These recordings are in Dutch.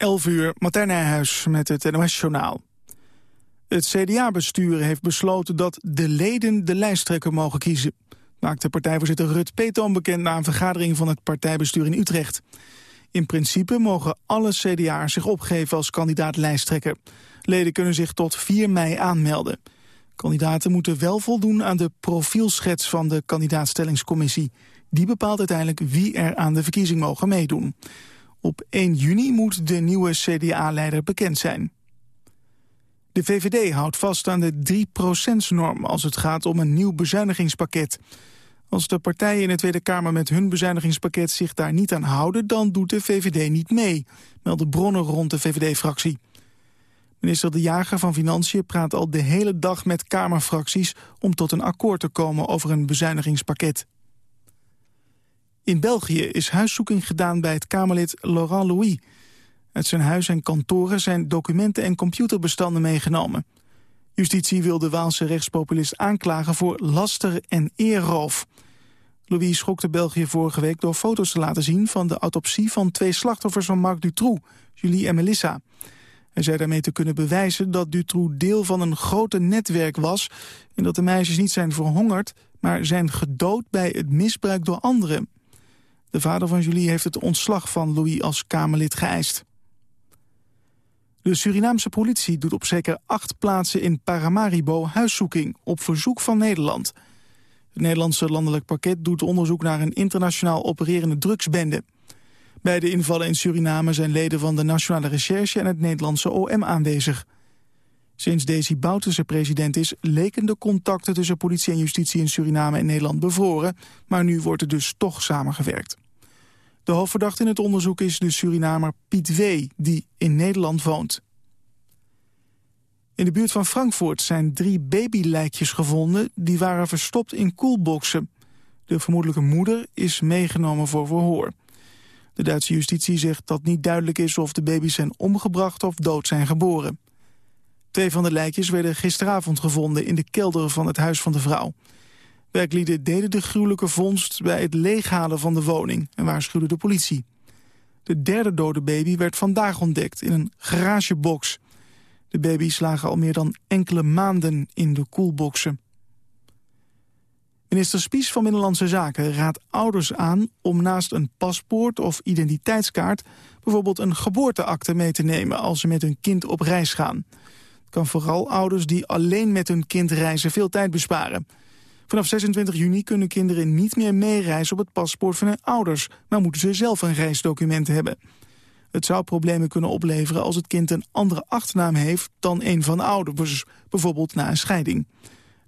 11 uur, Martijn Nijhuis met het NOS-journaal. Het CDA-bestuur heeft besloten dat de leden de lijsttrekker mogen kiezen. Maakte partijvoorzitter Rut Peetoom bekend na een vergadering van het partijbestuur in Utrecht. In principe mogen alle CDA'ers zich opgeven als kandidaat lijsttrekker. Leden kunnen zich tot 4 mei aanmelden. Kandidaten moeten wel voldoen aan de profielschets van de kandidaatstellingscommissie. Die bepaalt uiteindelijk wie er aan de verkiezing mogen meedoen. Op 1 juni moet de nieuwe CDA-leider bekend zijn. De VVD houdt vast aan de 3%-norm als het gaat om een nieuw bezuinigingspakket. Als de partijen in de Tweede Kamer met hun bezuinigingspakket zich daar niet aan houden... dan doet de VVD niet mee, melden bronnen rond de VVD-fractie. Minister De Jager van Financiën praat al de hele dag met Kamerfracties... om tot een akkoord te komen over een bezuinigingspakket. In België is huiszoeking gedaan bij het Kamerlid Laurent Louis. Uit zijn huis en kantoren zijn documenten en computerbestanden meegenomen. Justitie wil de Waalse rechtspopulist aanklagen voor laster en eerroof. Louis schokte België vorige week door foto's te laten zien... van de autopsie van twee slachtoffers van Marc Dutroux, Julie en Melissa. Hij zei daarmee te kunnen bewijzen dat Dutroux deel van een grote netwerk was... en dat de meisjes niet zijn verhongerd, maar zijn gedood bij het misbruik door anderen. De vader van Julie heeft het ontslag van Louis als Kamerlid geëist. De Surinaamse politie doet op zeker acht plaatsen in Paramaribo huiszoeking op verzoek van Nederland. Het Nederlandse landelijk pakket doet onderzoek naar een internationaal opererende drugsbende. Bij de invallen in Suriname zijn leden van de Nationale Recherche en het Nederlandse OM aanwezig. Sinds Desi Bouterse president is, leken de contacten tussen politie en justitie in Suriname en Nederland bevroren, maar nu wordt er dus toch samengewerkt. De hoofdverdachte in het onderzoek is de Surinamer Piet W., die in Nederland woont. In de buurt van Frankfurt zijn drie babylijkjes gevonden... die waren verstopt in koelboxen. De vermoedelijke moeder is meegenomen voor verhoor. De Duitse justitie zegt dat niet duidelijk is of de baby's zijn omgebracht of dood zijn geboren. Twee van de lijkjes werden gisteravond gevonden in de kelder van het huis van de vrouw. Werklieden deden de gruwelijke vondst bij het leeghalen van de woning en waarschuwden de politie. De derde dode baby werd vandaag ontdekt in een garagebox. De baby's lagen al meer dan enkele maanden in de koelboxen. Minister Spies van Binnenlandse Zaken raadt ouders aan om naast een paspoort of identiteitskaart bijvoorbeeld een geboorteakte mee te nemen als ze met hun kind op reis gaan. Kan vooral ouders die alleen met hun kind reizen veel tijd besparen. Vanaf 26 juni kunnen kinderen niet meer meereizen op het paspoort van hun ouders, maar moeten ze zelf een reisdocument hebben. Het zou problemen kunnen opleveren als het kind een andere achternaam heeft dan een van de ouders, bijvoorbeeld na een scheiding.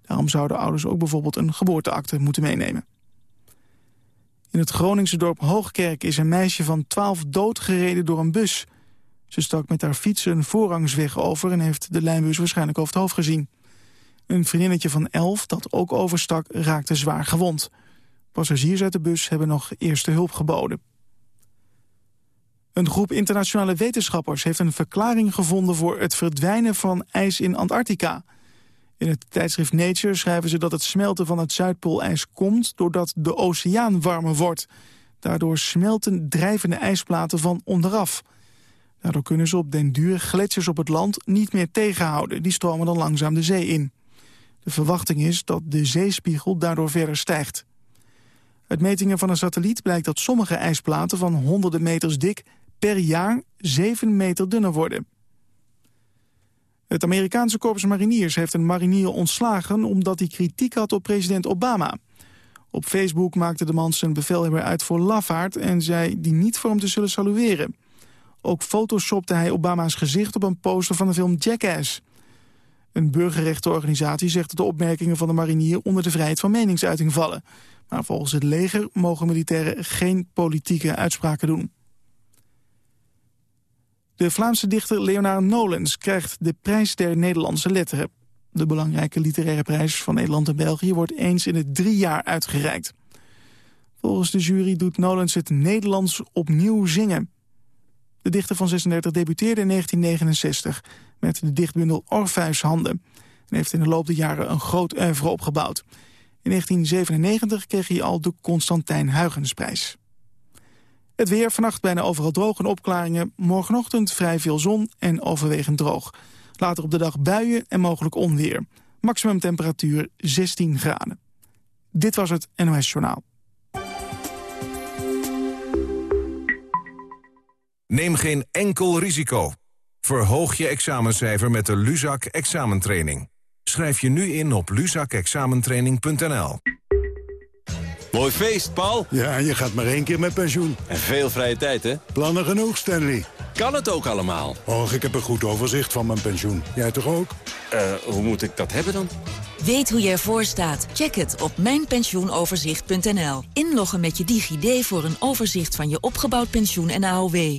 Daarom zouden ouders ook bijvoorbeeld een geboorteakte moeten meenemen. In het Groningse dorp Hoogkerk is een meisje van 12 doodgereden door een bus. Ze stak met haar fiets een voorrangsweg over en heeft de lijnbus waarschijnlijk over het hoofd gezien. Een vriendinnetje van 11 dat ook overstak raakte zwaar gewond. Passagiers uit de bus hebben nog eerste hulp geboden. Een groep internationale wetenschappers heeft een verklaring gevonden... voor het verdwijnen van ijs in Antarctica. In het tijdschrift Nature schrijven ze dat het smelten van het Zuidpoolijs komt... doordat de oceaan warmer wordt. Daardoor smelten drijvende ijsplaten van onderaf. Daardoor kunnen ze op den duur gletsjers op het land niet meer tegenhouden. Die stromen dan langzaam de zee in. De verwachting is dat de zeespiegel daardoor verder stijgt. Uit metingen van een satelliet blijkt dat sommige ijsplaten van honderden meters dik per jaar 7 meter dunner worden. Het Amerikaanse korps mariniers heeft een marinier ontslagen... omdat hij kritiek had op president Obama. Op Facebook maakte de man zijn bevelhebber uit voor lafaard... en zei die niet voor hem te zullen salueren. Ook photoshopte hij Obama's gezicht op een poster van de film Jackass. Een burgerrechtenorganisatie zegt dat de opmerkingen van de marinier... onder de vrijheid van meningsuiting vallen. Maar volgens het leger mogen militairen geen politieke uitspraken doen. De Vlaamse dichter Leonard Nolens krijgt de prijs der Nederlandse letteren. De belangrijke literaire prijs van Nederland en België wordt eens in het drie jaar uitgereikt. Volgens de jury doet Nolens het Nederlands opnieuw zingen. De dichter van 36 debuteerde in 1969 met de dichtbundel Orpheus-handen... en heeft in de loop der jaren een groot oeuvre opgebouwd. In 1997 kreeg hij al de Constantijn Huygensprijs. Het weer vannacht bijna overal droog en opklaringen. Morgenochtend vrij veel zon en overwegend droog. Later op de dag buien en mogelijk onweer. Maximum temperatuur 16 graden. Dit was het NOS Journaal. Neem geen enkel risico. Verhoog je examencijfer met de Luzak examentraining. Schrijf je nu in op luzakexamentraining.nl. Mooi feest, Paul. Ja, je gaat maar één keer met pensioen. En veel vrije tijd, hè? Plannen genoeg, Stanley. Kan het ook allemaal? Och, ik heb een goed overzicht van mijn pensioen. Jij toch ook? Eh, hoe moet ik dat hebben dan? Weet hoe je ervoor staat? Check het op mijnpensioenoverzicht.nl. Inloggen met je DigiD voor een overzicht van je opgebouwd pensioen en AOW.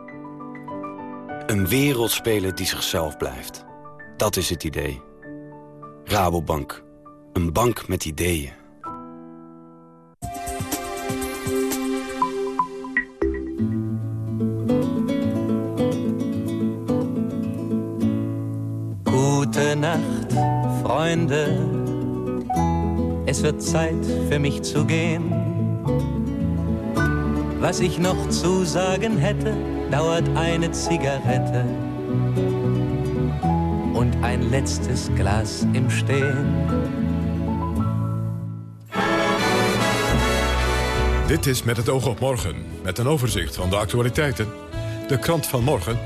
Een wereldspeler die zichzelf blijft. Dat is het idee. Rabobank. Een bank met ideeën. Gute Nacht, Freunde. Es wird Zeit für mich zu gehen. Was ich noch zu sagen hätte, dauert eine Zigarette und ein letztes Glas im Stehen. Dit is Met het oog op morgen, met een overzicht van de actualiteiten. De krant van morgen,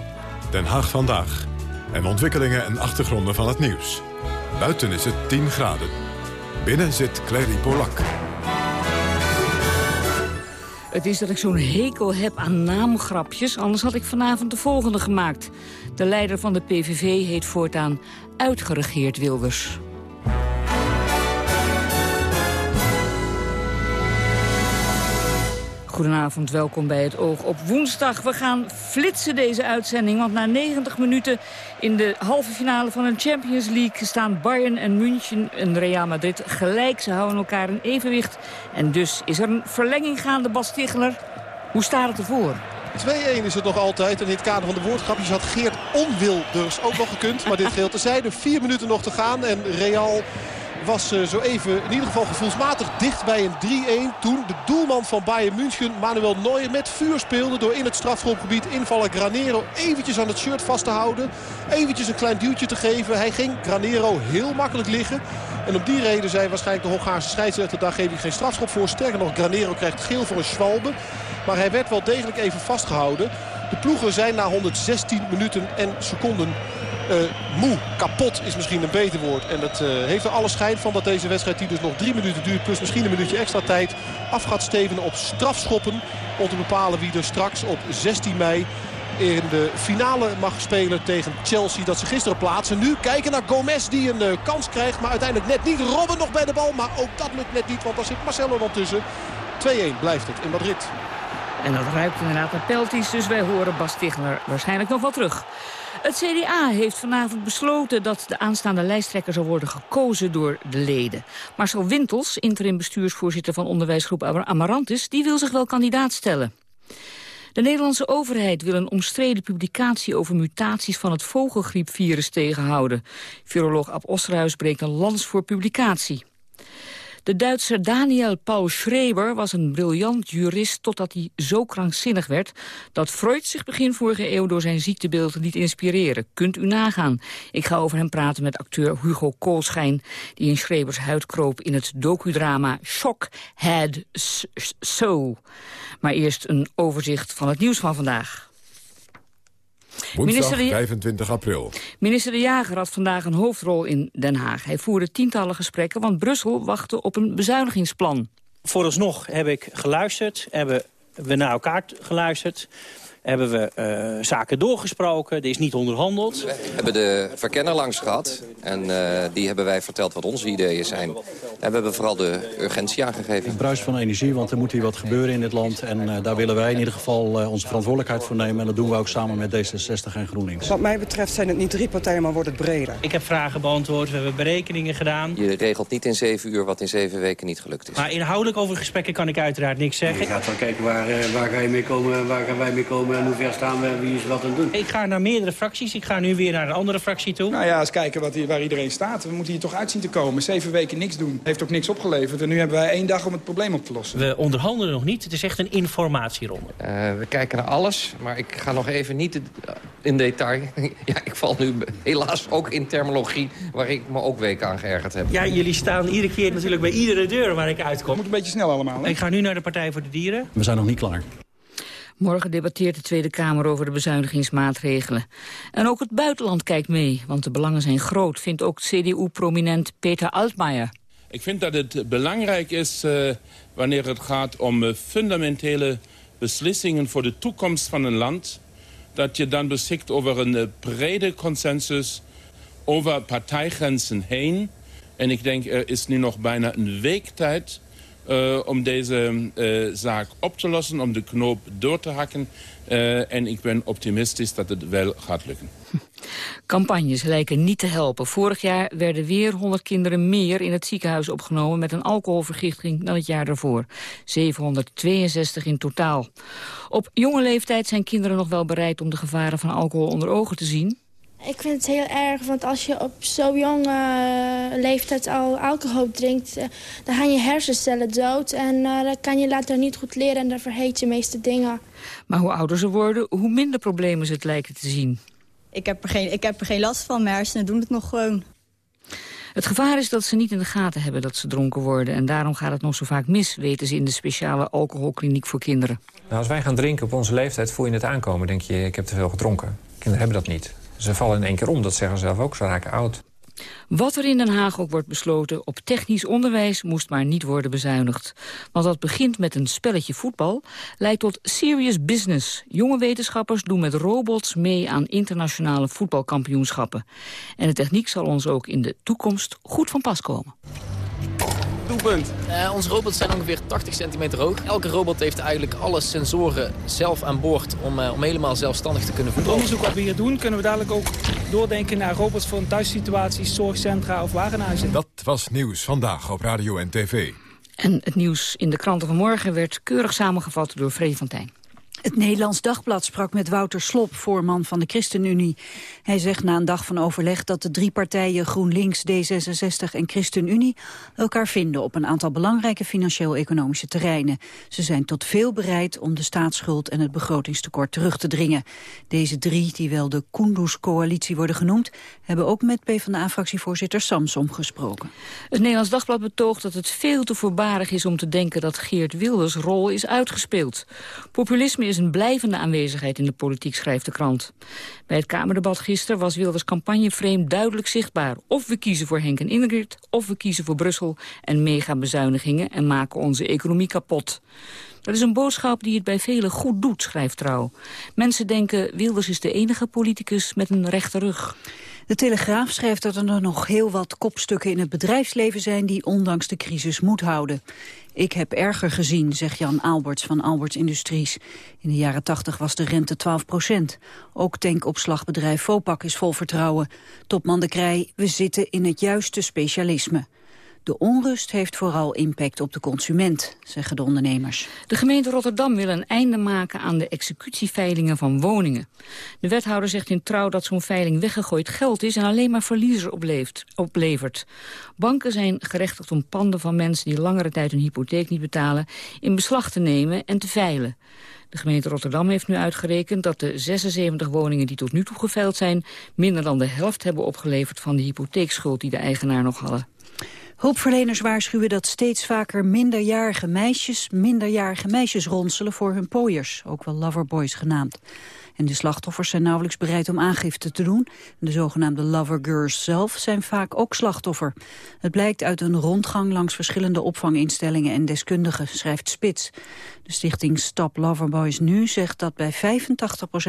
Den Haag vandaag. En ontwikkelingen en achtergronden van het nieuws. Buiten is het 10 graden. Binnen zit Clary Polak. Het is dat ik zo'n hekel heb aan naamgrapjes, anders had ik vanavond de volgende gemaakt. De leider van de PVV heet voortaan uitgeregeerd Wilders. Goedenavond, welkom bij het Oog op woensdag. We gaan flitsen deze uitzending, want na 90 minuten in de halve finale van een Champions League staan Bayern en München en Real Madrid gelijk. Ze houden elkaar in evenwicht en dus is er een verlenging gaande, Bas. Hoe staat het ervoor? 2-1 is het nog altijd. En in het kader van de woordgrapjes had Geert Onwilders ook nog gekund. Maar dit geheel tezijde. Vier minuten nog te gaan. En Real was uh, zo even in ieder geval gevoelsmatig dicht bij een 3-1. Toen de doelman van Bayern München, Manuel Neuer, met vuur speelde. Door in het strafschopgebied invallen Granero eventjes aan het shirt vast te houden. Eventjes een klein duwtje te geven. Hij ging Granero heel makkelijk liggen. En op die reden zei waarschijnlijk de Hongaarse scheidsrechter... daar geen strafschop voor. Sterker nog, Granero krijgt geel voor een schwalbe. Maar hij werd wel degelijk even vastgehouden. De ploegen zijn na 116 minuten en seconden uh, moe, kapot is misschien een beter woord. En dat uh, heeft er alle schijn van dat deze wedstrijd die dus nog drie minuten duurt... plus misschien een minuutje extra tijd af gaat stevenen op strafschoppen... om te bepalen wie er straks op 16 mei in de finale mag spelen tegen Chelsea. Dat ze gisteren plaatsen. Nu kijken naar Gomez die een uh, kans krijgt. Maar uiteindelijk net niet. Robben nog bij de bal. Maar ook dat lukt net niet. Want daar zit Marcelo dan tussen. 2-1 blijft het in Madrid. En dat ruikt inderdaad naar pelties. Dus wij horen Bas Tichler waarschijnlijk nog wel terug. Het CDA heeft vanavond besloten dat de aanstaande lijsttrekker zal worden gekozen door de leden. Marcel Wintels, interim bestuursvoorzitter van onderwijsgroep Amarantis, die wil zich wel kandidaat stellen. De Nederlandse overheid wil een omstreden publicatie over mutaties van het vogelgriepvirus tegenhouden. Viroloog Ab Osterhuis breekt een lans voor publicatie. De Duitser Daniel Paul Schreber was een briljant jurist totdat hij zo krankzinnig werd dat Freud zich begin vorige eeuw door zijn ziektebeelden liet inspireren. Kunt u nagaan. Ik ga over hem praten met acteur Hugo Koolschijn die in Schrebers huid kroop in het docudrama Shock Had So. Maar eerst een overzicht van het nieuws van vandaag. Woensdag 25 april. Minister De Jager had vandaag een hoofdrol in Den Haag. Hij voerde tientallen gesprekken, want Brussel wachtte op een bezuinigingsplan. Vooralsnog heb ik geluisterd, hebben we naar elkaar geluisterd hebben we uh, zaken doorgesproken. Er is niet onderhandeld. We hebben de verkenner langs gehad. En uh, die hebben wij verteld wat onze ideeën zijn. En we hebben vooral de urgentie aangegeven. Het bruis van energie, want er moet hier wat gebeuren in dit land. En uh, daar willen wij in ieder geval uh, onze verantwoordelijkheid voor nemen. En dat doen we ook samen met D66 en GroenLinks. Wat mij betreft zijn het niet drie partijen, maar wordt het breder. Ik heb vragen beantwoord, we hebben berekeningen gedaan. Je regelt niet in zeven uur wat in zeven weken niet gelukt is. Maar inhoudelijk over gesprekken kan ik uiteraard niks zeggen. Je gaat wel kijken waar, waar ga je mee komen, waar gaan wij mee komen en hoe ver staan we, wie is wat aan het doen. Ik ga naar meerdere fracties, ik ga nu weer naar een andere fractie toe. Nou ja, eens kijken wat hier, waar iedereen staat. We moeten hier toch uitzien te komen. Zeven weken niks doen, heeft ook niks opgeleverd. En nu hebben wij één dag om het probleem op te lossen. We onderhandelen nog niet, het is echt een informatieronde. Uh, we kijken naar alles, maar ik ga nog even niet in detail. ja, ik val nu helaas ook in terminologie waar ik me ook weken aan geërgerd heb. Ja, jullie staan iedere keer natuurlijk bij iedere deur waar ik uitkom. Het moet een beetje snel allemaal. Hè? Ik ga nu naar de Partij voor de Dieren. We zijn nog niet klaar. Morgen debatteert de Tweede Kamer over de bezuinigingsmaatregelen. En ook het buitenland kijkt mee, want de belangen zijn groot... vindt ook CDU-prominent Peter Altmaier. Ik vind dat het belangrijk is uh, wanneer het gaat om uh, fundamentele beslissingen voor de toekomst van een land... dat je dan beschikt over een uh, brede consensus over partijgrenzen heen. En ik denk, er is nu nog bijna een week tijd uh, om deze uh, zaak op te lossen, om de knoop door te hakken. Uh, en ik ben optimistisch dat het wel gaat lukken. Campagnes lijken niet te helpen. Vorig jaar werden weer 100 kinderen meer in het ziekenhuis opgenomen... met een alcoholvergiftiging dan het jaar daarvoor. 762 in totaal. Op jonge leeftijd zijn kinderen nog wel bereid om de gevaren van alcohol onder ogen te zien... Ik vind het heel erg, want als je op zo'n jonge uh, leeftijd al alcohol drinkt... Uh, dan gaan je hersencellen dood en uh, dan kan je later niet goed leren... en dan vergeet je meeste dingen. Maar hoe ouder ze worden, hoe minder problemen ze het lijken te zien. Ik heb er geen, ik heb er geen last van, mijn hersenen doen het nog gewoon. Het gevaar is dat ze niet in de gaten hebben dat ze dronken worden. En daarom gaat het nog zo vaak mis, weten ze in de speciale alcoholkliniek voor kinderen. Nou, als wij gaan drinken op onze leeftijd, voel je het aankomen. Denk je, ik heb te veel gedronken. Kinderen hebben dat niet. Ze vallen in één keer om, dat zeggen ze zelf ook, ze raken oud. Wat er in Den Haag ook wordt besloten, op technisch onderwijs moest maar niet worden bezuinigd. Want dat begint met een spelletje voetbal, leidt tot serious business. Jonge wetenschappers doen met robots mee aan internationale voetbalkampioenschappen. En de techniek zal ons ook in de toekomst goed van pas komen. Doelpunt. Uh, onze robots zijn ongeveer 80 centimeter hoog. Elke robot heeft eigenlijk alle sensoren zelf aan boord om, uh, om helemaal zelfstandig te kunnen voetballen. Het onderzoek wat we hier doen, kunnen we dadelijk ook doordenken naar robots voor thuissituaties, zorgcentra of warenhuizen. Dat was nieuws vandaag op Radio en TV. En het nieuws in de kranten vanmorgen werd keurig samengevat door Vrede van Tijn. Het Nederlands Dagblad sprak met Wouter Slop, voorman van de ChristenUnie. Hij zegt na een dag van overleg dat de drie partijen GroenLinks, D66 en ChristenUnie elkaar vinden op een aantal belangrijke financieel-economische terreinen. Ze zijn tot veel bereid om de staatsschuld en het begrotingstekort terug te dringen. Deze drie, die wel de Kunduz-coalitie worden genoemd, hebben ook met PvdA-fractievoorzitter Samsom gesproken. Het Nederlands Dagblad betoogt dat het veel te voorbarig is om te denken dat Geert Wilders' rol is uitgespeeld. Populisme is een blijvende aanwezigheid in de politiek, schrijft de krant. Bij het Kamerdebat gisteren was Wilders campagneframe duidelijk zichtbaar. Of we kiezen voor Henk en Ingrid, of we kiezen voor Brussel en mega-bezuinigingen en maken onze economie kapot. Dat is een boodschap die het bij velen goed doet, schrijft Trouw. Mensen denken Wilders is de enige politicus met een rechte rug. De Telegraaf schrijft dat er nog heel wat kopstukken in het bedrijfsleven zijn die ondanks de crisis moed houden. Ik heb erger gezien, zegt Jan Alberts van Alberts Industries. In de jaren 80 was de rente 12 procent. Ook tankopslagbedrijf Vopak is vol vertrouwen. Topman de Krij, we zitten in het juiste specialisme. De onrust heeft vooral impact op de consument, zeggen de ondernemers. De gemeente Rotterdam wil een einde maken aan de executieveilingen van woningen. De wethouder zegt in trouw dat zo'n veiling weggegooid geld is... en alleen maar verliezer oplevert. Banken zijn gerechtigd om panden van mensen die langere tijd hun hypotheek niet betalen... in beslag te nemen en te veilen. De gemeente Rotterdam heeft nu uitgerekend dat de 76 woningen die tot nu toe geveild zijn... minder dan de helft hebben opgeleverd van de hypotheekschuld die de eigenaar nog hadden. Hulpverleners waarschuwen dat steeds vaker minderjarige meisjes... minderjarige meisjes ronselen voor hun pooiers, ook wel loverboys genaamd. En de slachtoffers zijn nauwelijks bereid om aangifte te doen. De zogenaamde lover girls zelf zijn vaak ook slachtoffer. Het blijkt uit een rondgang langs verschillende opvanginstellingen en deskundigen, schrijft Spits. De stichting Stop Loverboys Nu zegt dat bij 85%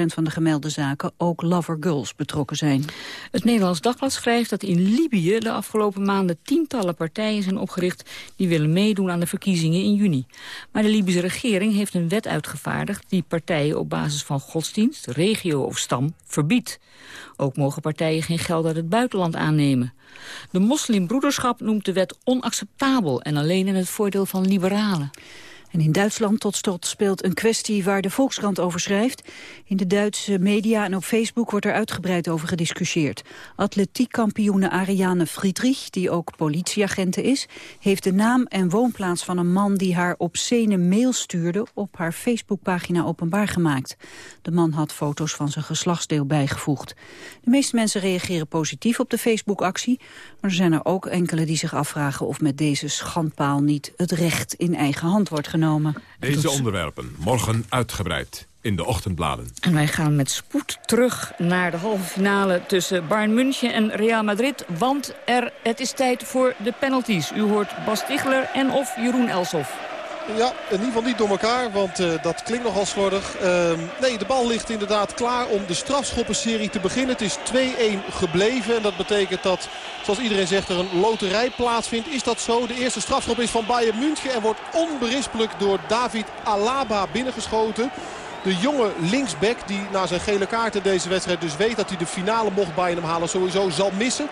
van de gemelde zaken ook lover girls betrokken zijn. Het Nederlands Dagblad schrijft dat in Libië de afgelopen maanden tientallen partijen zijn opgericht die willen meedoen aan de verkiezingen in juni. Maar de Libische regering heeft een wet uitgevaardigd die partijen op basis van godsdienst, regio of stam verbiedt. Ook mogen partijen geen geld uit het buitenland aannemen. De moslimbroederschap noemt de wet onacceptabel en alleen in het voordeel van liberalen. En in Duitsland tot slot speelt een kwestie waar de Volkskrant over schrijft. In de Duitse media en op Facebook wordt er uitgebreid over gediscussieerd. Atletiekkampioene Ariane Friedrich, die ook politieagente is... heeft de naam en woonplaats van een man die haar obscene mail stuurde... op haar Facebookpagina openbaar gemaakt. De man had foto's van zijn geslachtsdeel bijgevoegd. De meeste mensen reageren positief op de Facebook-actie... maar er zijn er ook enkele die zich afvragen of met deze schandpaal niet het recht in eigen hand wordt genomen. Deze onderwerpen morgen uitgebreid in de ochtendbladen. En wij gaan met spoed terug naar de halve finale tussen Bayern München en Real Madrid. Want er, het is tijd voor de penalties. U hoort Bas Tichler en of Jeroen Elsof. Ja, in ieder geval niet door elkaar, want uh, dat klinkt nogal slordig. Uh, nee, de bal ligt inderdaad klaar om de strafschoppenserie te beginnen. Het is 2-1 gebleven en dat betekent dat, zoals iedereen zegt, er een loterij plaatsvindt. Is dat zo? De eerste strafschop is van Bayern München en wordt onberispelijk door David Alaba binnengeschoten. De jonge linksback die na zijn gele kaart in deze wedstrijd dus weet dat hij de finale mocht bij hem halen sowieso zal missen.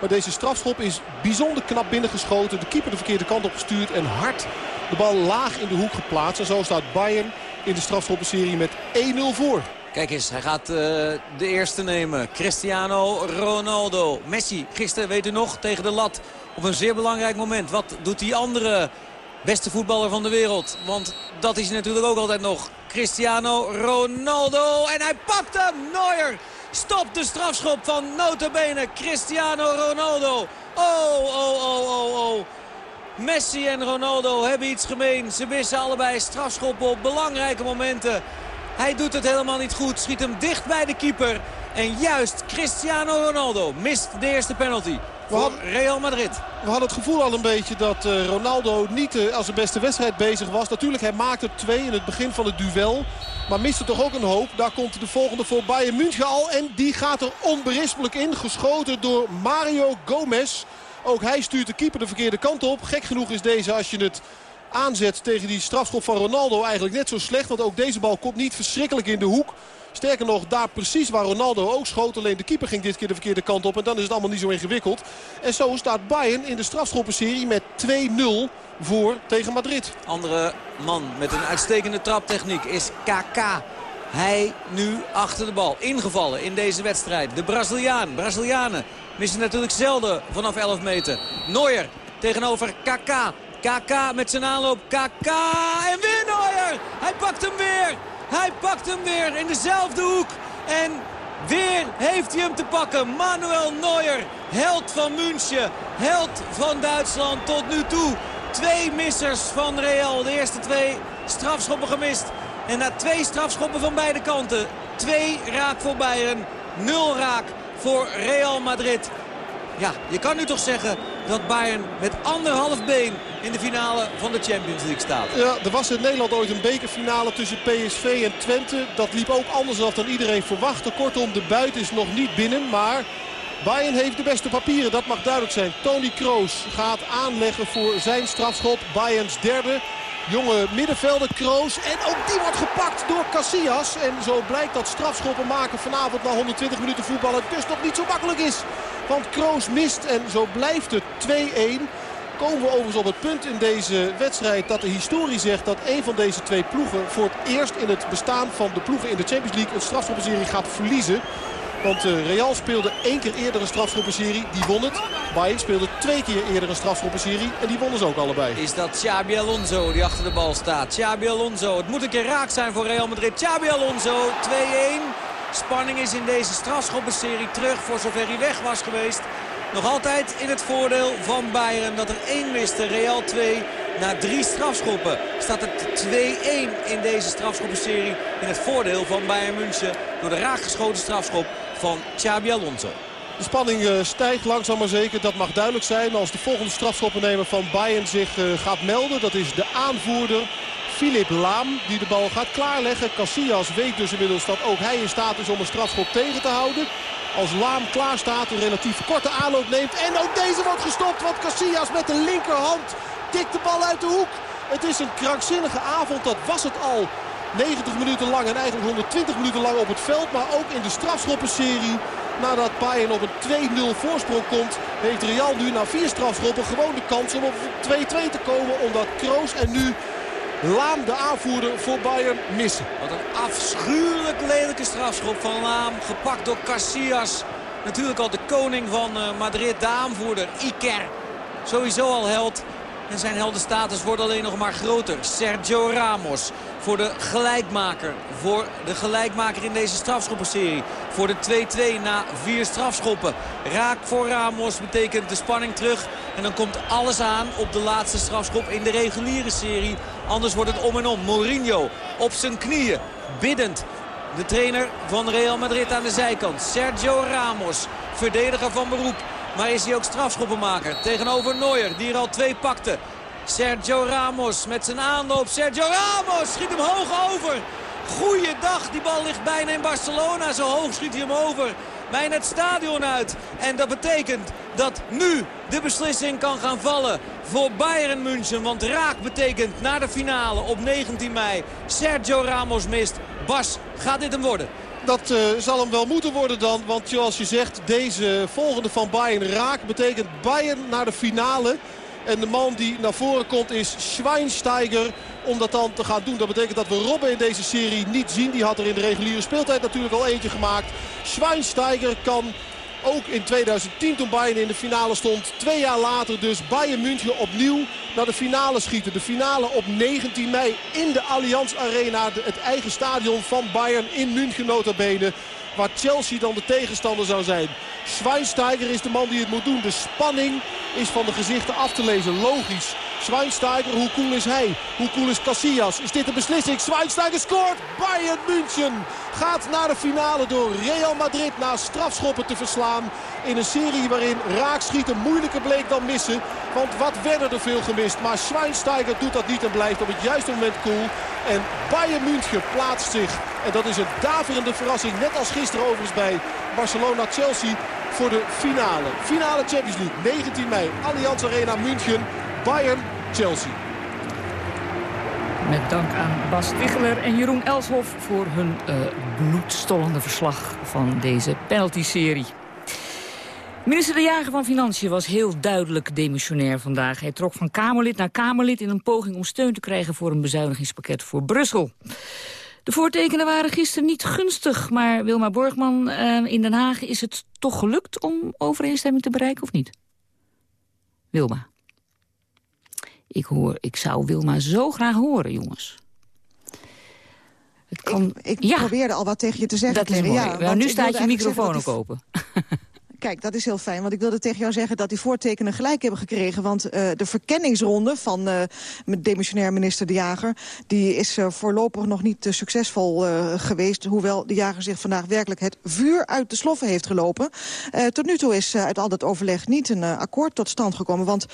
Maar deze strafschop is bijzonder knap binnengeschoten. De keeper de verkeerde kant op gestuurd en hard de bal laag in de hoek geplaatst. En zo staat Bayern in de strafschoppenserie met 1-0 voor. Kijk eens, hij gaat uh, de eerste nemen. Cristiano Ronaldo. Messi, gisteren weet u nog, tegen de lat. Op een zeer belangrijk moment. Wat doet die andere beste voetballer van de wereld? Want dat is natuurlijk ook altijd nog. Cristiano Ronaldo. En hij pakt hem. Neuer stopt de strafschop van notabene Cristiano Ronaldo. Oh, oh, oh, oh, oh. Messi en Ronaldo hebben iets gemeen. Ze missen allebei strafschoppen op belangrijke momenten. Hij doet het helemaal niet goed. Schiet hem dicht bij de keeper. En juist Cristiano Ronaldo mist de eerste penalty voor Real Madrid. We hadden het gevoel al een beetje dat uh, Ronaldo niet uh, als zijn beste wedstrijd bezig was. Natuurlijk, hij maakte twee in het begin van het duel. Maar miste toch ook een hoop. Daar komt de volgende voor Bayern München al. En die gaat er onberispelijk in. Geschoten door Mario Gomez. Ook hij stuurt de keeper de verkeerde kant op. Gek genoeg is deze als je het aanzet tegen die strafschop van Ronaldo eigenlijk net zo slecht. Want ook deze bal komt niet verschrikkelijk in de hoek. Sterker nog, daar precies waar Ronaldo ook schoot. Alleen de keeper ging dit keer de verkeerde kant op. En dan is het allemaal niet zo ingewikkeld. En zo staat Bayern in de strafschoppenserie met 2-0 voor tegen Madrid. Andere man met een uitstekende traptechniek is KK. Hij nu achter de bal. Ingevallen in deze wedstrijd. De Braziliaan. Brazilianen missen natuurlijk zelden vanaf 11 meter. Neuer tegenover KK. KK met zijn aanloop. KK en weer Neuer. Hij pakt hem weer. Hij pakt hem weer in dezelfde hoek. En weer heeft hij hem te pakken. Manuel Neuer, held van München. Held van Duitsland tot nu toe. Twee missers van Real. De eerste twee strafschoppen gemist. En na twee strafschoppen van beide kanten. Twee raak voor Bayern. Nul raak voor Real Madrid. Ja, je kan nu toch zeggen dat Bayern met anderhalf been in de finale van de Champions League staat. Ja, er was in Nederland ooit een bekerfinale tussen PSV en Twente. Dat liep ook anders dan iedereen verwachtte. Kortom, de buiten is nog niet binnen, maar... Bayern heeft de beste papieren, dat mag duidelijk zijn. Tony Kroos gaat aanleggen voor zijn strafschop. Bayerns derde jonge middenvelder Kroos. En ook die wordt gepakt door Casillas. En zo blijkt dat strafschoppen maken vanavond na 120 minuten voetballen dus nog niet zo makkelijk is. Want Kroos mist en zo blijft het 2-1 komen we overigens op het punt in deze wedstrijd dat de historie zegt dat een van deze twee ploegen voor het eerst in het bestaan van de ploegen in de Champions League een strafschoppenserie gaat verliezen. Want uh, Real speelde één keer eerder een strafschoppenserie. Die won het. Bayern speelde twee keer eerder een strafschoppenserie. En die wonnen ze ook allebei. Is dat Xabi Alonso die achter de bal staat. Xabi Alonso. Het moet een keer raak zijn voor Real Madrid. Xabi Alonso 2-1. Spanning is in deze strafschoppenserie terug voor zover hij weg was geweest. Nog altijd in het voordeel van Bayern dat er één miste. Real 2, Na drie strafschoppen staat het 2-1 in deze strafschoppenserie. In het voordeel van Bayern München door de raakgeschoten strafschop van Xabi Alonso. De spanning uh, stijgt langzaam maar zeker. Dat mag duidelijk zijn als de volgende strafschoppennemer van Bayern zich uh, gaat melden. Dat is de aanvoerder Filip Laam die de bal gaat klaarleggen. Casillas weet dus inmiddels dat ook hij in staat is om een strafschop tegen te houden. Als Laam klaar staat, een relatief korte aanloop neemt. En ook deze wordt gestopt, want Casillas met de linkerhand tikt de bal uit de hoek. Het is een krankzinnige avond, dat was het al. 90 minuten lang en eigenlijk 120 minuten lang op het veld. Maar ook in de strafschoppenserie nadat Bayern op een 2-0 voorsprong komt... heeft Real nu na vier strafschoppen gewoon de kans om op 2-2 te komen. Omdat Kroos en nu Laam, de aanvoerder voor Bayern, missen. Wat een afschuwelijk lelijke strafschop van Laam. Gepakt door Casillas. Natuurlijk al de koning van Madrid, de aanvoerder Iker. Sowieso al held. En zijn heldenstatus wordt alleen nog maar groter. Sergio Ramos voor de gelijkmaker. Voor de gelijkmaker in deze strafschoppenserie. Voor de 2-2 na vier strafschoppen. Raak voor Ramos betekent de spanning terug. En dan komt alles aan op de laatste strafschop in de reguliere serie. Anders wordt het om en om. Mourinho op zijn knieën. Biddend. De trainer van Real Madrid aan de zijkant. Sergio Ramos. Verdediger van beroep. Maar is hij ook strafschoppenmaker tegenover Neuer, die er al twee pakte. Sergio Ramos met zijn aanloop. Sergio Ramos schiet hem hoog over. Goeiedag, die bal ligt bijna in Barcelona. Zo hoog schiet hij hem over. Bijna het stadion uit. En dat betekent dat nu de beslissing kan gaan vallen voor Bayern München. Want raak betekent naar de finale op 19 mei. Sergio Ramos mist. Bas, gaat dit hem worden? Dat uh, zal hem wel moeten worden dan. Want zoals je zegt, deze volgende van Bayern raak betekent Bayern naar de finale. En de man die naar voren komt is Schweinsteiger om dat dan te gaan doen. Dat betekent dat we Robben in deze serie niet zien. Die had er in de reguliere speeltijd natuurlijk al eentje gemaakt. Schweinsteiger kan ook in 2010 toen Bayern in de finale stond. Twee jaar later dus Bayern München opnieuw naar de finale schieten. De finale op 19 mei in de Allianz Arena. Het eigen stadion van Bayern in München notabene. Waar Chelsea dan de tegenstander zou zijn. Schweinsteiger is de man die het moet doen. De spanning is van de gezichten af te lezen. Logisch. Schweinsteiger, hoe cool is hij? Hoe cool is Casillas? Is dit de beslissing? Schweinsteiger scoort! Bayern München gaat naar de finale door Real Madrid na strafschoppen te verslaan. In een serie waarin raakschieten moeilijker bleek dan missen. Want wat werden er veel gemist. Maar Schweinsteiger doet dat niet en blijft op het juiste moment cool. En Bayern München plaatst zich. En dat is een daverende verrassing. Net als gisteren overigens bij Barcelona-Chelsea voor de finale. Finale Champions League, 19 mei. Allianz Arena München, Bayern, Chelsea. Met dank aan Bas Ticheler en Jeroen Elshoff voor hun uh, bloedstollende verslag van deze penalty-serie. Minister De Jager van Financiën was heel duidelijk demissionair vandaag. Hij trok van Kamerlid naar Kamerlid in een poging om steun te krijgen voor een bezuinigingspakket voor Brussel. De voortekenen waren gisteren niet gunstig, maar Wilma Borgman uh, in Den Haag is het toch gelukt om overeenstemming te bereiken of niet? Wilma. Ik, hoor, ik zou Wilma zo graag horen, jongens. Het kan... Ik, ik ja. probeerde al wat tegen je te zeggen. Dat is mooi. Ja, nou, nu staat je microfoon ook open. Kijk, dat is heel fijn, want ik wilde tegen jou zeggen dat die voortekenen gelijk hebben gekregen. Want uh, de verkenningsronde van uh, demissionair minister De Jager... die is uh, voorlopig nog niet succesvol geweest. Hoewel De Jager zich vandaag werkelijk het vuur uit de sloffen heeft gelopen. tot nu toe is uit al dat overleg niet een akkoord tot stand gekomen. Want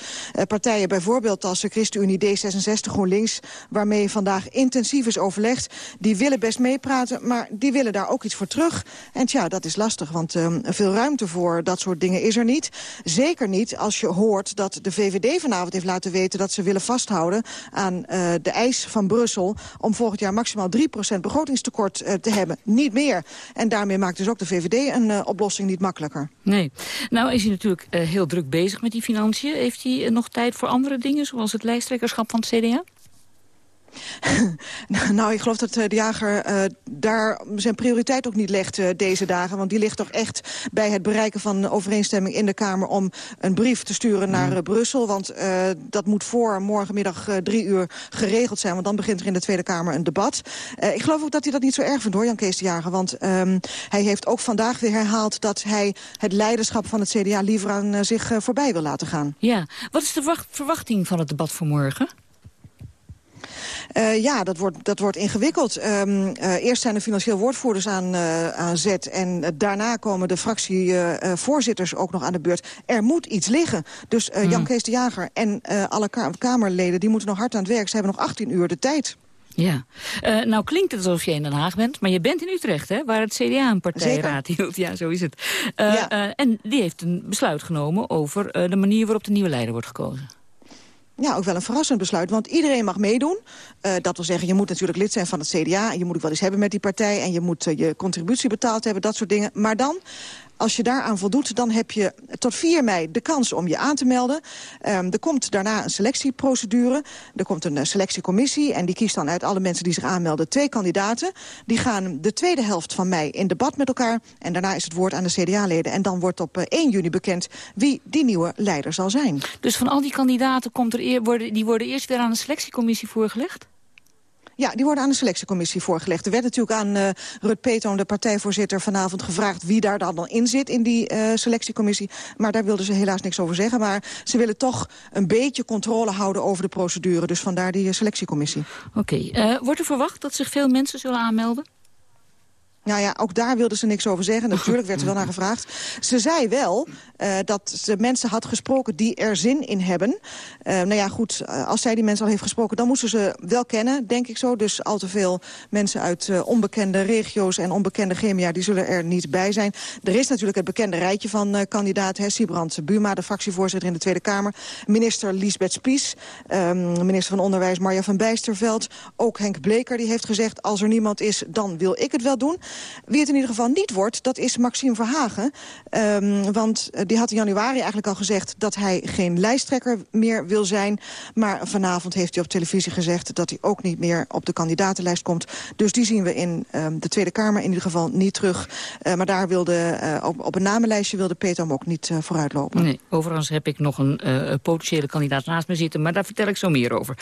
partijen bijvoorbeeld als de ChristenUnie D66 GroenLinks... waarmee vandaag intensief is overlegd, die willen best meepraten... maar die willen daar ook iets voor terug. En tja, dat is lastig, want veel ruimte voor dat soort dingen is er niet. Zeker niet als je hoort dat de VVD vanavond heeft laten weten... dat ze willen vasthouden aan uh, de eis van Brussel... om volgend jaar maximaal 3% begrotingstekort uh, te hebben. Niet meer. En daarmee maakt dus ook de VVD een uh, oplossing niet makkelijker. Nee. Nou is hij natuurlijk heel druk bezig met die financiën. Heeft hij nog tijd voor andere dingen, zoals het lijsttrekkerschap van het CDA? nou, ik geloof dat uh, de jager uh, daar zijn prioriteit ook niet legt uh, deze dagen. Want die ligt toch echt bij het bereiken van overeenstemming in de Kamer... om een brief te sturen naar Brussel. Want dat moet voor morgenmiddag drie uur geregeld zijn. Want dan begint er in de Tweede Kamer een debat. ik geloof ook dat hij dat niet zo erg vindt, hoor, Jan Kees de Jager. Want um, hij heeft ook vandaag weer herhaald dat hij het leiderschap van het CDA... liever aan zich voorbij wil laten gaan. Ja, wat is de verwachting van het debat van morgen? Uh, ja, dat wordt, dat wordt ingewikkeld. Um, uh, eerst zijn de financieel woordvoerders aan, uh, aan zet... en daarna komen de fractievoorzitters ook nog aan de beurt. Er moet iets liggen. Dus Jan hmm. Kees de Jager en alle Kamerleden... die moeten nog hard aan het werk. Ze hebben nog 18 uur de tijd. Ja, uh, nou klinkt het alsof je in Den Haag bent, maar je bent in Utrecht, hè, waar het CDA een partijraad hield. Ja, zo is het. Uh, ja. uh, en die heeft een besluit genomen over de manier waarop de nieuwe leider wordt gekozen. Ja, ook wel een verrassend besluit, want iedereen mag meedoen. Uh, dat wil zeggen, je moet natuurlijk lid zijn van het CDA... en je moet ook wel eens hebben met die partij... en je moet uh, je contributie betaald hebben, dat soort dingen. Maar dan als je daaraan voldoet, dan heb je tot 4 mei de kans om je aan te melden. Um, er komt daarna een selectieprocedure. Er komt een uh, selectiecommissie en die kiest dan uit alle mensen die zich aanmelden twee kandidaten. Die gaan de tweede helft van mei in debat met elkaar. En daarna is het woord aan de CDA-leden. En dan wordt op uh, 1 juni bekend wie die nieuwe leider zal zijn. Dus van al die kandidaten komt er worden, die worden eerst weer aan een selectiecommissie voorgelegd? Ja, die worden aan de selectiecommissie voorgelegd. Er werd natuurlijk aan uh, Rut Peton, de partijvoorzitter, vanavond gevraagd... wie daar dan in zit in die uh, selectiecommissie. Maar daar wilden ze helaas niks over zeggen. Maar ze willen toch een beetje controle houden over de procedure. Dus vandaar die uh, selectiecommissie. Oké. Wordt er verwacht dat zich veel mensen zullen aanmelden? Nou ja, ook daar wilden ze niks over zeggen. Natuurlijk werd er wel naar gevraagd. Ze zei wel uh, dat ze mensen had gesproken die er zin in hebben. Uh, nou ja, goed, uh, als zij die mensen al heeft gesproken... dan moesten ze wel kennen, denk ik zo. Dus al te veel mensen uit onbekende regio's en onbekende gremia... die zullen er niet bij zijn. Er is natuurlijk het bekende rijtje van kandidaten. Sibrand Buma, de fractievoorzitter in de Tweede Kamer. Minister Liesbeth Spies. Um, minister van Onderwijs Marja van Bijsterveld. Ook Henk Bleker die heeft gezegd... als er niemand is, dan wil ik het wel doen. Wie het in ieder geval niet wordt, dat is Maxime Verhagen. Um, want die had in januari eigenlijk al gezegd... dat hij geen lijsttrekker meer wil zijn. Maar vanavond heeft hij op televisie gezegd... dat hij ook niet meer op de kandidatenlijst komt. Dus die zien we in um, de Tweede Kamer in ieder geval niet terug. Uh, maar daar wilde, uh, op, op een namenlijstje wilde Peter hem ook niet uh, vooruitlopen. Nee, overigens heb ik nog een potentiële kandidaat naast me zitten... maar daar vertel ik zo meer over.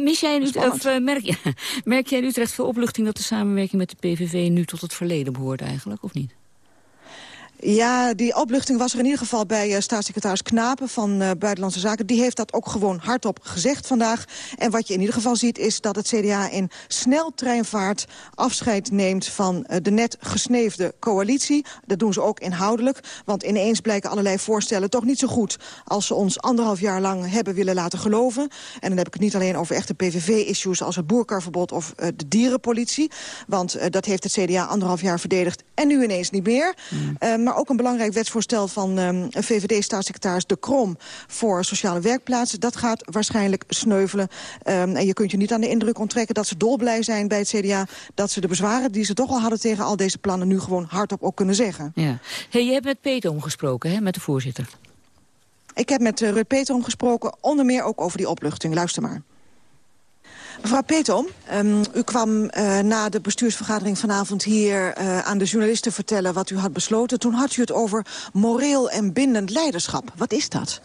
Mis jij in Utrecht, of, merk, merk jij in Utrecht veel opluchting... dat de samenwerking met de PVV nu tot het verleden behoort eigenlijk, of niet? Ja, die opluchting was er in ieder geval bij uh, staatssecretaris Knapen van uh, Buitenlandse Zaken. Die heeft dat ook gewoon hardop gezegd vandaag. En wat je in ieder geval ziet is dat het CDA in sneltreinvaart afscheid neemt van uh, de net gesneefde coalitie. Dat doen ze ook inhoudelijk, want ineens blijken allerlei voorstellen toch niet zo goed als ze ons anderhalf jaar lang hebben willen laten geloven. En dan heb ik het niet alleen over echte PVV-issues als het boerkarverbod of de dierenpolitie. Want dat heeft het CDA anderhalf jaar verdedigd en nu ineens niet meer. Mm. Maar ook een belangrijk wetsvoorstel van um, VVD-staatssecretaris De Krom... voor sociale werkplaatsen. Dat gaat waarschijnlijk sneuvelen. Um, en je kunt je niet aan de indruk onttrekken dat ze dolblij zijn bij het CDA... dat ze de bezwaren die ze toch al hadden tegen al deze plannen... nu gewoon hardop ook kunnen zeggen. Ja. Hey, je hebt met Peter omgesproken, hè, met de voorzitter. Ik heb met uh, Rut Peter omgesproken, onder meer ook over die opluchting. Luister maar. Mevrouw Petom, um, u kwam uh, na de bestuursvergadering vanavond hier uh, aan de journalisten vertellen wat u had besloten. Toen had u het over moreel en bindend leiderschap. Wat is dat?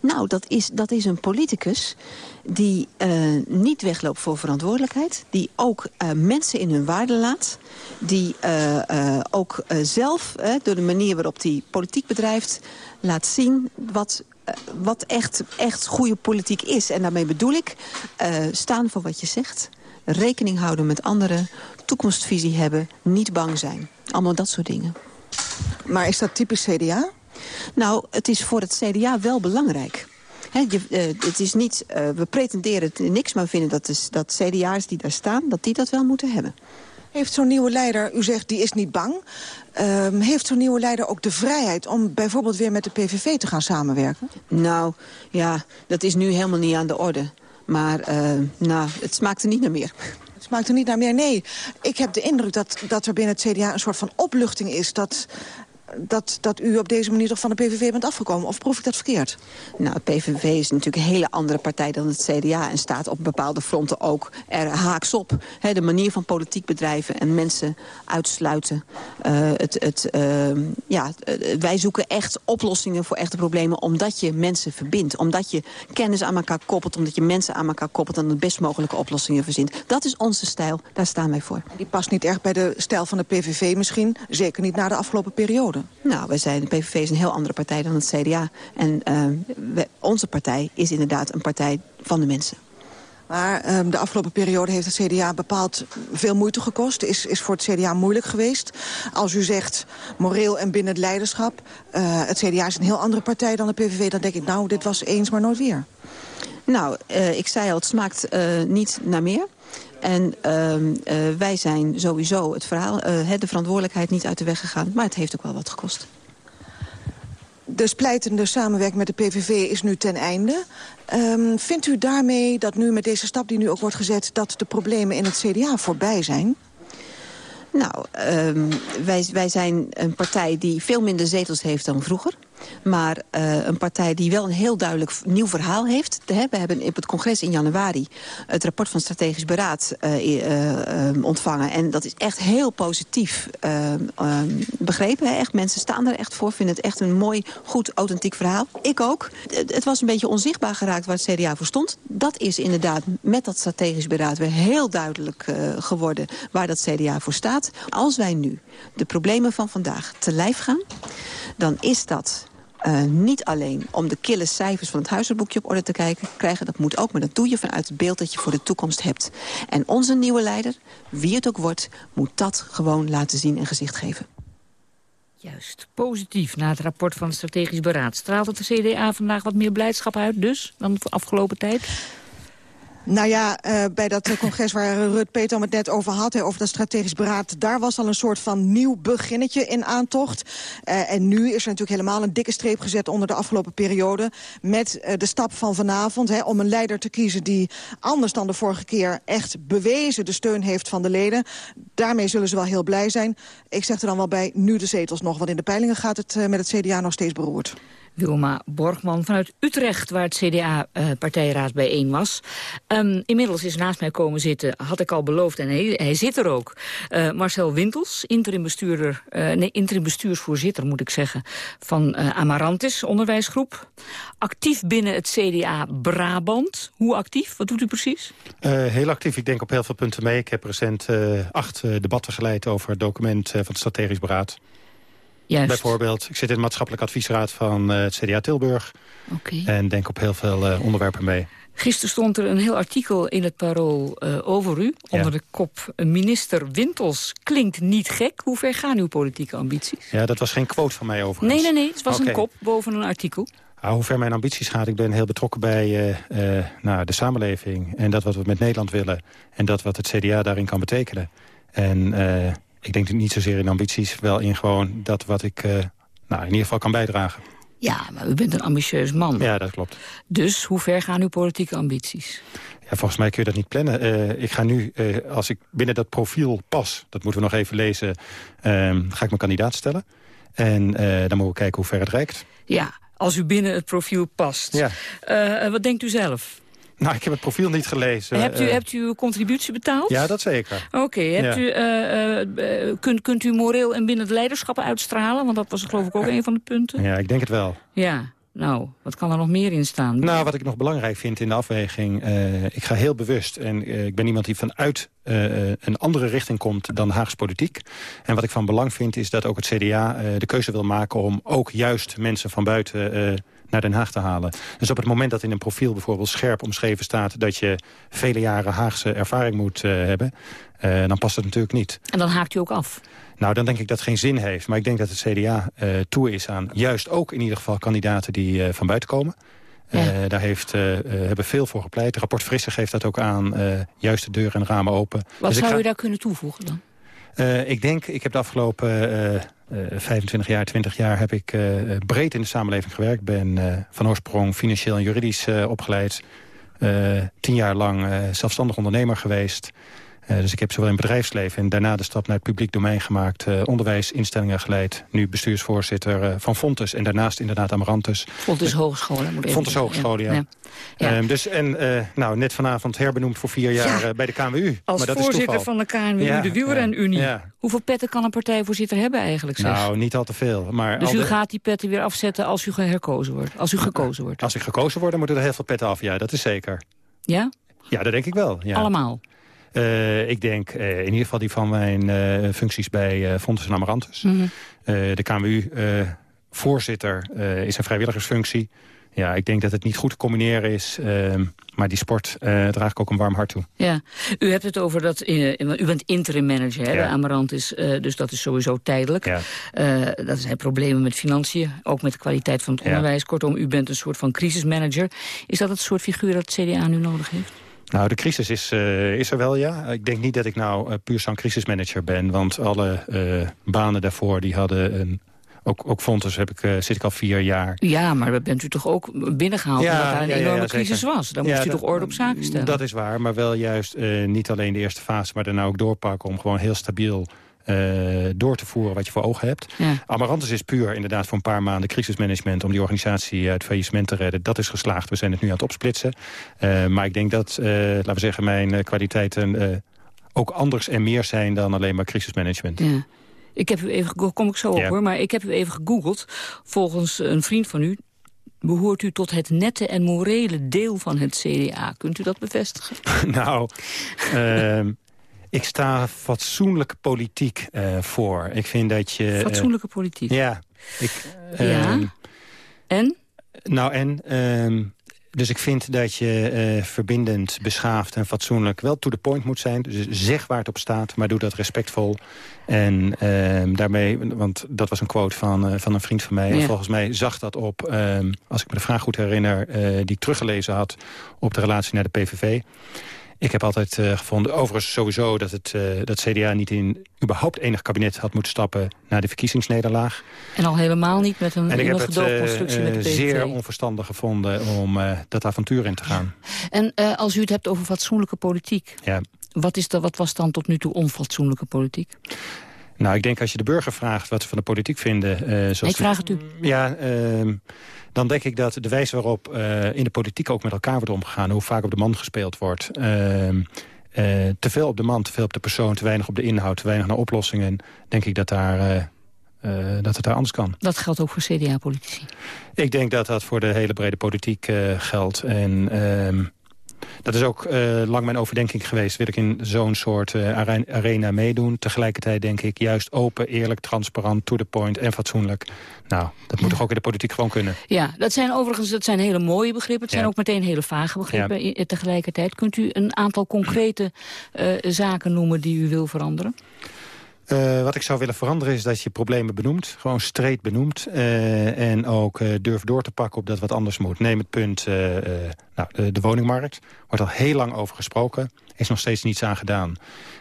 Nou, dat is, dat is een politicus die uh, niet wegloopt voor verantwoordelijkheid. Die ook mensen in hun waarde laat. Die ook zelf, door de manier waarop hij politiek bedrijft, laat zien wat wat echt, echt goede politiek is. En daarmee bedoel ik uh, staan voor wat je zegt. Rekening houden met anderen. Toekomstvisie hebben. Niet bang zijn. Allemaal dat soort dingen. Maar is dat typisch CDA? Nou, het is voor het CDA wel belangrijk. He, je, uh, het is niet, uh, we pretenderen het niks, maar we vinden dat, is, dat CDA's die daar staan... dat die dat wel moeten hebben. Heeft zo'n nieuwe leider, u zegt die is niet bang... Um, heeft zo'n nieuwe leider ook de vrijheid om bijvoorbeeld weer met de PVV te gaan samenwerken? Nou, ja, dat is nu helemaal niet aan de orde. Maar uh, nou, het smaakt er niet naar meer. Het smaakt er niet naar meer, nee. Ik heb de indruk dat, dat er binnen het CDA een soort van opluchting is... dat dat, dat u op deze manier toch van de PVV bent afgekomen? Of proef ik dat verkeerd? Nou, de PVV is natuurlijk een hele andere partij dan het CDA... en staat op bepaalde fronten ook er haaks op. de manier van politiek bedrijven en mensen uitsluiten. Uh, het, het, uh, ja, wij zoeken echt oplossingen voor echte problemen... omdat je mensen verbindt. Omdat je kennis aan elkaar koppelt. Omdat je mensen aan elkaar koppelt... en de best mogelijke oplossingen verzint. Dat is onze stijl. Daar staan wij voor. Die past niet erg bij de stijl van de PVV misschien. Zeker niet na de afgelopen periode. Nou, wij zijn, de PVV is een heel andere partij dan het CDA. En we, onze partij is inderdaad een partij van de mensen. Maar ehm, de afgelopen periode heeft het CDA bepaald veel moeite gekost. Is, is voor het CDA moeilijk geweest. Als u zegt moreel en binnen het leiderschap... Uh, het CDA is een heel andere partij dan de PVV... dan denk ik, nou, dit was eens, maar nooit weer. Nou, uh, ik zei al, het smaakt uh, niet naar meer. En uh, uh, wij zijn sowieso het verhaal, uh, de verantwoordelijkheid niet uit de weg gegaan. Maar het heeft ook wel wat gekost. De splijtende samenwerking met de PVV is nu ten einde. Um, vindt u daarmee dat nu met deze stap die nu ook wordt gezet... dat de problemen in het CDA voorbij zijn? Nou, um, wij, wij zijn een partij die veel minder zetels heeft dan vroeger. Maar uh, een partij die wel een heel duidelijk nieuw verhaal heeft. We hebben op het congres in januari het rapport van Strategisch Beraad uh, uh, ontvangen. En dat is echt heel positief begrepen. Hè? Echt, mensen staan er echt voor, vinden het echt een mooi, goed, authentiek verhaal. Ik ook. Het was een beetje onzichtbaar geraakt waar het CDA voor stond. Dat is inderdaad met dat Strategisch Beraad weer heel duidelijk geworden waar dat CDA voor staat. Als wij nu de problemen van vandaag te lijf gaan, dan is dat uh, niet alleen om de kille cijfers van het huizenboekje op orde te kijken, krijgen. Dat moet ook, maar dat doe je vanuit het beeld dat je voor de toekomst hebt. En onze nieuwe leider, wie het ook wordt, moet dat gewoon laten zien en gezicht geven. Juist, positief na het rapport van het Strategisch Beraad. Straalt het de CDA vandaag wat meer blijdschap uit dus dan de afgelopen tijd? Nou ja, uh, bij dat uh, congres waar Rut Peter het net over had... He, over dat strategisch beraad, daar was al een soort van nieuw beginnetje in aantocht. Uh, en nu is er natuurlijk helemaal een dikke streep gezet onder de afgelopen periode... met de stap van vanavond om een leider te kiezen die anders dan de vorige keer... echt bewezen de steun heeft van de leden. Daarmee zullen ze wel heel blij zijn. Ik zeg er dan wel bij, nu de zetels nog, want in de peilingen gaat het met het CDA nog steeds beroerd. Wilma Borgman vanuit Utrecht, waar het CDA-partijraad uh, bijeen was. Um, inmiddels is naast mij komen zitten, had ik al beloofd, en hij, zit er ook. Uh, Marcel Wintels, interim, bestuurder, uh, nee, interim bestuursvoorzitter, moet ik zeggen, van Amarantis, onderwijsgroep. Actief binnen het CDA Brabant. Hoe actief? Wat doet u precies? heel actief. Ik denk op heel veel punten mee. Ik heb recent acht debatten geleid over het document van het strategisch beraad. Juist. Bijvoorbeeld, ik zit in de maatschappelijk adviesraad van uh, het CDA Tilburg. Okay. En denk op heel veel uh, onderwerpen mee. Gisteren stond er een heel artikel in het Parool uh, over u. Onder ja. de kop minister Wintels klinkt niet gek. Hoe ver gaan uw politieke ambities? Ja, dat was geen quote van mij overigens. Nee, nee, nee. Het was okay. een kop boven een artikel. Nou, hoe ver mijn ambities gaan, ik ben heel betrokken bij uh, uh, nou, de samenleving. En dat wat we met Nederland willen. En dat wat het CDA daarin kan betekenen. En ik denk niet zozeer in ambities, wel in gewoon dat wat ik uh, nou, in ieder geval kan bijdragen. Ja, maar u bent een ambitieus man. Ja, dat klopt. Dus hoe ver gaan uw politieke ambities? Ja, volgens mij kun je dat niet plannen. Uh, ik ga nu, uh, als ik binnen dat profiel pas, dat moeten we nog even lezen... Uh, ga ik mijn kandidaat stellen. En dan moeten we kijken hoe ver het reikt. Ja, als u binnen het profiel past. Ja. wat denkt u zelf? Nou, ik heb het profiel niet gelezen. Hebt u, uh, hebt u uw contributie betaald? Ja, dat zeker. Oké, okay, ja. u, uh, uh, kunt, kunt u moreel en binnen het leiderschap uitstralen? Want dat was geloof ik ook een van de punten. Ja, ik denk het wel. Ja, nou, wat kan er nog meer in staan? Nou, wat ik nog belangrijk vind in de afweging... ik ga heel bewust, en ik ben iemand die vanuit een andere richting komt dan Haagse politiek. En wat ik van belang vind is dat ook het CDA de keuze wil maken... om ook juist mensen van buiten naar Den Haag te halen. Dus op het moment dat in een profiel bijvoorbeeld scherp omschreven staat... dat je vele jaren Haagse ervaring moet uh, hebben... Uh, dan past het natuurlijk niet. En dan haakt u ook af? Nou, dan denk ik dat het geen zin heeft. Maar ik denk dat het CDA uh, toe is aan juist ook in ieder geval kandidaten die van buiten komen. Ja. Daar heeft, hebben veel voor gepleit. Het rapport Frisse geeft dat ook aan. Juist de deuren en ramen open. Wat dus zou ga... u daar kunnen toevoegen dan? Ik denk, ik heb de afgelopen uh, 25 jaar, 20 jaar heb ik breed in de samenleving gewerkt. Ben van oorsprong financieel en juridisch opgeleid. tien jaar lang zelfstandig ondernemer geweest. Uh, dus ik heb zowel in het bedrijfsleven en daarna de stap naar het publiek domein gemaakt. Uh, onderwijsinstellingen geleid. Nu bestuursvoorzitter uh, van Fontes. En daarnaast inderdaad Amarantus. Fontes Hogeschool. Fontes Hogeschool, ja. ja. ja. ja. dus, en nou, net vanavond herbenoemd voor vier jaar bij de KNWU. Als maar dat voorzitter is van de KNWU, de wielrenunie. Hoeveel petten kan een partijvoorzitter hebben eigenlijk? Zeg? Nou, niet al te veel. Maar dus u de... gaat die petten weer afzetten als u herkozen wordt? Als u gekozen wordt? Als ik gekozen word, dan moeten er heel veel petten af. Ja, dat is zeker. Ja? Ja, dat denk ik wel. Ja. Allemaal? Uh, ik denk uh, in ieder geval die van mijn uh, functies bij Fontes en Amarantus. Mhm. Mm -hmm. de KMU-voorzitter is een vrijwilligersfunctie. ja, ik denk dat het niet goed te combineren is. Ehm, maar die sport draag ik ook een warm hart toe. Ja, u hebt het over dat... U bent interim manager, hè, ja. Amarant is, uh, dus dat is sowieso tijdelijk. Ja. dat zijn problemen met financiën, ook met de kwaliteit van het onderwijs. Ja. Kortom, u bent een soort van crisismanager. Is dat het soort figuur dat het CDA nu nodig heeft? Nou, de crisis is, uh, is er wel, ja. Ik denk niet dat ik nou uh, puur zo'n crisismanager ben. Want alle uh, banen daarvoor die hadden een ook, ook Fontes heb ik, uh, zit ik al vier jaar. Ja, maar dat bent u toch ook binnengehaald ja, omdat daar een ja, enorme ja, crisis was? Dan moest u toch orde op zaken stellen? Dat is waar, maar wel juist uh, niet alleen de eerste fase... maar daarna ook doorpakken om gewoon heel stabiel uh, door te voeren wat je voor ogen hebt. Amarantus is puur inderdaad voor een paar maanden crisismanagement... om die organisatie uit faillissement te redden. Dat is geslaagd. We zijn het nu aan het opsplitsen. maar ik denk dat, laten we zeggen, mijn kwaliteiten... ook anders en meer zijn dan alleen maar crisismanagement. Ja. Ik heb u even, kom ik zo op ja. hoor, maar ik heb u even gegoogeld. Volgens een vriend van u behoort u tot het nette en morele deel van het CDA. Kunt u dat bevestigen? nou, uh, ik sta fatsoenlijke politiek uh, voor. Ik vind dat je... Fatsoenlijke uh, politiek? Ja. Ik, ja. En? Nou, en... Ehm, dus ik vind dat je uh, verbindend, beschaafd en fatsoenlijk wel to the point moet zijn. Dus zeg waar het op staat, maar doe dat respectvol. En uh, daarmee, want dat was een quote van, uh, van een vriend van mij. Ja. En volgens mij zag dat op, ehm, als ik me de vraag goed herinner... Eh, die ik teruggelezen had op de relatie naar de PVV. Ik heb altijd uh, gevonden, overigens sowieso... dat het uh, dat CDA niet in überhaupt enig kabinet had moeten stappen... na de verkiezingsnederlaag. En al helemaal niet met een gedoogconstructie uh, met de PVV. zeer onverstandig gevonden om dat avontuur in te gaan. En als u het hebt over fatsoenlijke politiek... Ja. Wat, is dat, wat was dan tot nu toe onfatsoenlijke politiek? Nou, ik denk als je de burger vraagt wat ze van de politiek vinden... zoals ik vraag het u. Ja, ehm, dan denk ik dat de wijze waarop uh, in de politiek ook met elkaar wordt omgegaan... hoe vaak op de man gespeeld wordt... Uh, uh, te veel op de man, te veel op de persoon, te weinig op de inhoud... te weinig naar oplossingen, denk ik dat, daar, dat het daar anders kan. Dat geldt ook voor CDA-politici? Ik denk dat dat voor de hele brede politiek geldt. En ehm, dat is ook uh, lang mijn overdenking geweest. Wil ik in zo'n soort uh, arena meedoen? Tegelijkertijd denk ik juist open, eerlijk, transparant, to the point en fatsoenlijk. Nou, dat moet toch ook in de politiek gewoon kunnen? Ja, dat zijn overigens dat zijn hele mooie begrippen. Het zijn ook meteen hele vage begrippen ja. tegelijkertijd. Kunt u een aantal concrete uh, zaken noemen die u wil veranderen? Uh, wat ik zou willen veranderen is dat je problemen benoemt. Gewoon streed benoemt. Uh, en ook uh, durf door te pakken op dat wat anders moet. Neem het punt, nou, de, de, woningmarkt. Wordt al heel lang over gesproken. Is nog steeds niets aan gedaan.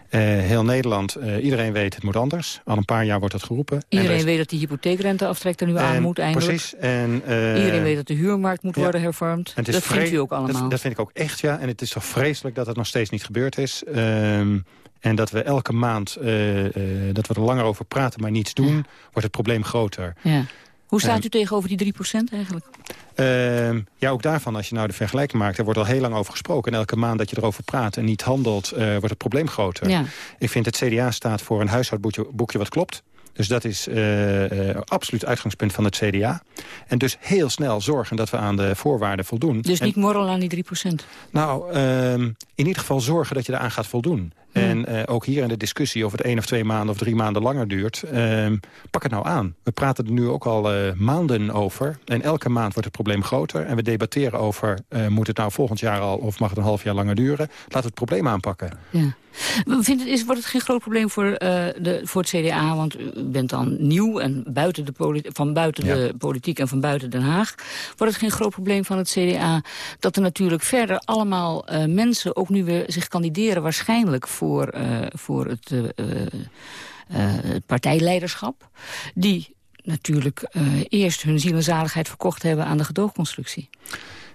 heel Nederland, iedereen weet het moet anders. Al een paar jaar wordt dat geroepen. Iedereen en weet dat die hypotheekrenteaftrek er nu aan moet eindelijk. Precies. En, iedereen weet dat de huurmarkt moet ja, worden hervormd. Dat vindt u ook allemaal. Dat, dat, vind ik ook echt, ja. En het is toch vreselijk dat het nog steeds niet gebeurd is. Ehm, en dat we elke maand, uh, uh, dat we er langer over praten, maar niets doen, ja. wordt het probleem groter. Ja. Hoe staat u tegenover die 3% eigenlijk? Uh, ja, ook daarvan, als je nou de vergelijking maakt... er wordt al heel lang over gesproken. En elke maand dat je erover praat en niet handelt... Uh, wordt het probleem groter. Ja. Ik vind het CDA staat voor een huishoudboekje boekje wat klopt. Dus dat is uh, absoluut uitgangspunt van het CDA. En dus heel snel zorgen dat we aan de voorwaarden voldoen. Dus niet en, morrel aan die 3%? Nou, uh, in ieder geval zorgen dat je eraan gaat voldoen. Hmm. En uh, ook hier in de discussie of het één of twee maanden of drie maanden langer duurt... Uh, pak het nou aan. We praten er nu ook al uh, maanden over. En elke maand wordt het probleem groter. En we debatteren over, moet het nou volgend jaar al... of mag het een half jaar langer duren? Laten we het probleem aanpakken. Ja. Vindt het, is, wordt het geen groot probleem voor, de, voor het CDA? Want u bent dan nieuw en buiten de van buiten ja. de politiek en van buiten Den Haag. Wordt het geen groot probleem van het CDA... dat er natuurlijk verder allemaal mensen ook nu weer zich kandideren... waarschijnlijk voor, uh, voor het, uh, het partijleiderschap... die natuurlijk eerst hun ziel en zaligheid verkocht hebben aan de gedoogconstructie.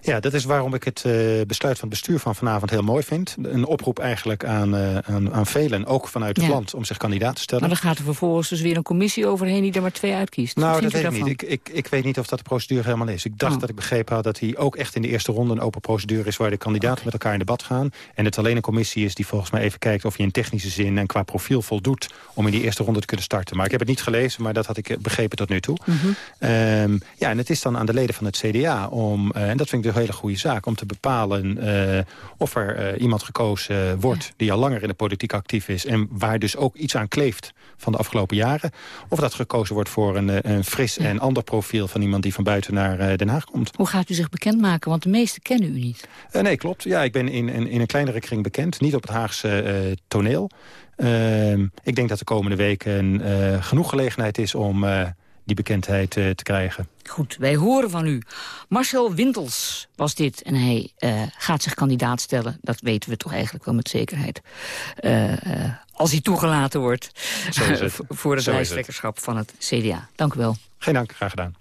Ja, dat is waarom ik het uh, besluit van het bestuur van vanavond heel mooi vind. Een oproep eigenlijk aan, uh, aan, aan velen, ook vanuit het ja. land, om zich kandidaat te stellen. Maar dan gaat er vervolgens dus weer een commissie overheen die er maar twee uitkiest. Nou, dat weet ik niet. Ik, ik, ik weet niet of dat de procedure helemaal is. Ik dacht oh. dat ik begrepen had dat hij ook echt in de eerste ronde een open procedure is... waar de kandidaten okay. met elkaar in debat gaan. En het alleen een commissie is die volgens mij even kijkt of je in technische zin... en qua profiel voldoet om in die eerste ronde te kunnen starten. Maar ik heb het niet gelezen, maar dat had ik begrepen tot nu toe. Mm -hmm. um, ja, en het is dan aan de leden van het CDA om, uh, en dat vind ik een hele goede zaak... om te bepalen of er iemand gekozen wordt... die al langer in de politiek actief is... en waar dus ook iets aan kleeft van de afgelopen jaren. Of dat gekozen wordt voor een, een fris en ander profiel... van iemand die van buiten naar Den Haag komt. Hoe gaat u zich bekendmaken? Want de meesten kennen u niet. nee, klopt. Ja, ik ben in, in, in, een kleinere kring bekend. Niet op het Haagse toneel. Ehm, ik denk dat de komende weken genoeg gelegenheid is om die bekendheid uh, te krijgen. Goed, wij horen van u. Marcel Wintels was dit en hij uh, gaat zich kandidaat stellen. Dat weten we toch eigenlijk wel met zekerheid. Uh, als hij toegelaten wordt voor het lijsttrekkerschap van het CDA. Dank u wel. Geen dank, graag gedaan.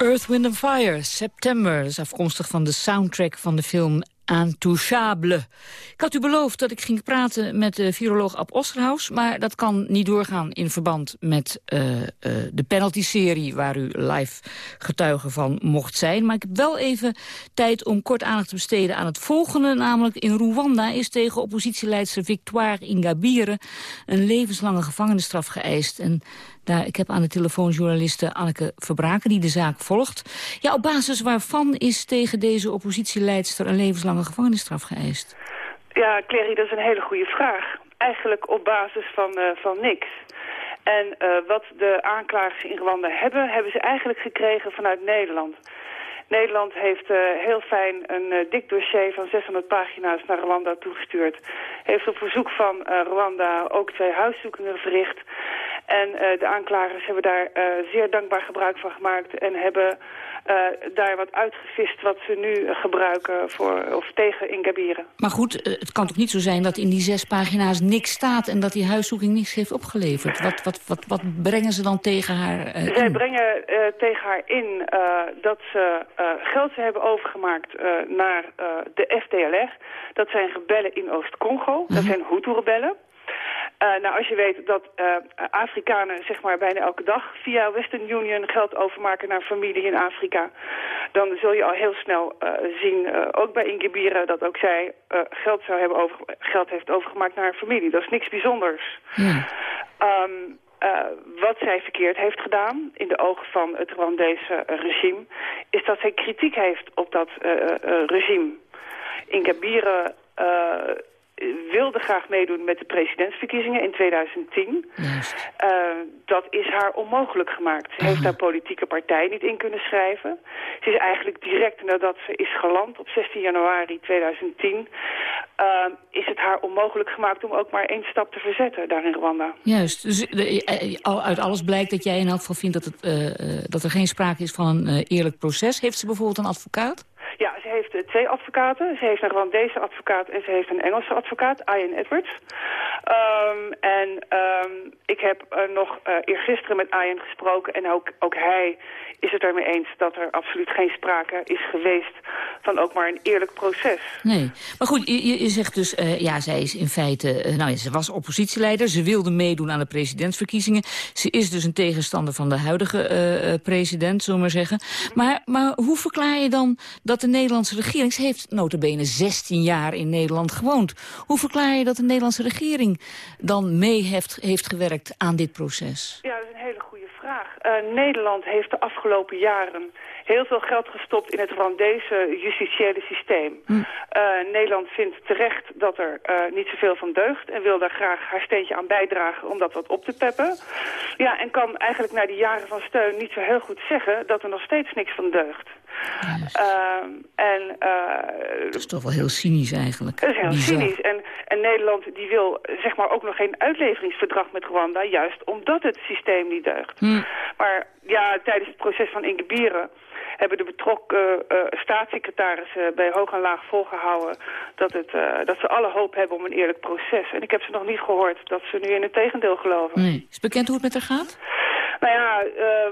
Earth, Wind and Fire, September. Is afkomstig van de soundtrack van de film Intouchable. Ik had u beloofd dat ik ging praten met de viroloog Ab Osterhaus... maar dat kan niet doorgaan in verband met uh, uh, de penalty-serie... waar u live getuige van mocht zijn. Maar ik heb wel even tijd om kort aandacht te besteden aan het volgende. Namelijk in Rwanda is tegen oppositieleidster Victoire Ingabire... een levenslange gevangenisstraf geëist. En ik heb aan de telefoon journaliste Anneke Verbraken die de zaak volgt. Ja, op basis waarvan is tegen deze oppositieleidster een levenslange gevangenisstraf geëist? Ja, Clary, dat is een hele goede vraag. Eigenlijk op basis van, uh, van niks. En uh, wat de aanklagers in Rwanda hebben, hebben ze eigenlijk gekregen vanuit Nederland. Nederland heeft uh, heel fijn een dik dossier van 600 pagina's naar Rwanda toegestuurd. Heeft op verzoek van Rwanda ook twee huiszoekingen verricht. En de aanklagers hebben daar zeer dankbaar gebruik van gemaakt en hebben uh, daar wat uitgevist wat ze nu gebruiken voor, of tegen Ingabieren. Maar goed, het kan toch niet zo zijn dat in die zes pagina's niks staat... en dat die huiszoeking niks heeft opgeleverd? Wat, wat, wat, wat brengen ze dan tegen haar uh, Zij brengen tegen haar in dat ze geld ze hebben overgemaakt naar de FDLR. Dat zijn rebellen in Oost-Congo. Dat mhm. zijn Hutu-rebellen. Uh, nou, als je weet dat uh, Afrikanen zeg maar bijna elke dag via Western Union geld overmaken naar familie in Afrika, dan zul je al heel snel uh, zien, ook bij Ingebieren, dat ook zij geld, zou hebben over, geld heeft overgemaakt naar haar familie. Dat is niks bijzonders. Ja. Um, wat zij verkeerd heeft gedaan in de ogen van het Rwandese regime, is dat zij kritiek heeft op dat regime. Ingebieren wilde graag meedoen met de presidentsverkiezingen in 2010. Uh, dat is haar onmogelijk gemaakt. Ze heeft haar politieke partij niet in kunnen schrijven. Ze is eigenlijk direct nadat ze is geland op 16 januari 2010... Uh, is het haar onmogelijk gemaakt om ook maar één stap te verzetten daar in Rwanda. Juist. Dus uh, uit alles blijkt dat jij in elk geval vindt dat, het, dat er geen sprake is van een eerlijk proces. Heeft ze bijvoorbeeld een advocaat? Ja, ze heeft twee advocaten. Ze heeft een Rwandese advocaat en ze heeft een Engelse advocaat, Ian Edwards. Um, en um, ik heb uh, nog uh, eergisteren met Ian gesproken en ook, ook hij is het ermee eens dat er absoluut geen sprake is geweest van ook maar een eerlijk proces. Nee, maar goed, je, zegt dus, uh, ja, zij is in feite, nou ja, ze was oppositieleider, ze wilde meedoen aan de presidentsverkiezingen. Ze is dus een tegenstander van de huidige president, zullen we maar zeggen. Maar, maar hoe verklaar je dan dat de Nederlandse regering, ze heeft notabene 16 jaar in Nederland gewoond. Hoe verklaar je dat de Nederlandse regering dan mee heeft, heeft gewerkt aan dit proces? Ja, dat is een hele goede vraag. Uh, Nederland heeft de afgelopen jaren heel veel geld gestopt in het Rwandese justitiële systeem. Hm. Uh, Nederland vindt terecht dat er uh, niet zoveel van deugt... en wil daar graag haar steentje aan bijdragen om dat wat op te peppen. Ja, en kan eigenlijk na die jaren van steun niet zo heel goed zeggen... dat er nog steeds niks van deugt. Uh, en, uh, dat is toch wel heel cynisch eigenlijk. Dat is heel Bizar. cynisch. En, en Nederland die wil zeg maar ook nog geen uitleveringsverdrag met Rwanda... juist omdat het systeem niet deugt. Hm. Maar ja, tijdens het proces van Ingebieren hebben de betrokken uh, staatssecretarissen bij hoog en laag volgehouden dat, het, uh, dat ze alle hoop hebben om een eerlijk proces. En ik heb ze nog niet gehoord dat ze nu in het tegendeel geloven. Nee. Is bekend hoe het met haar gaat? Nou ja, uh,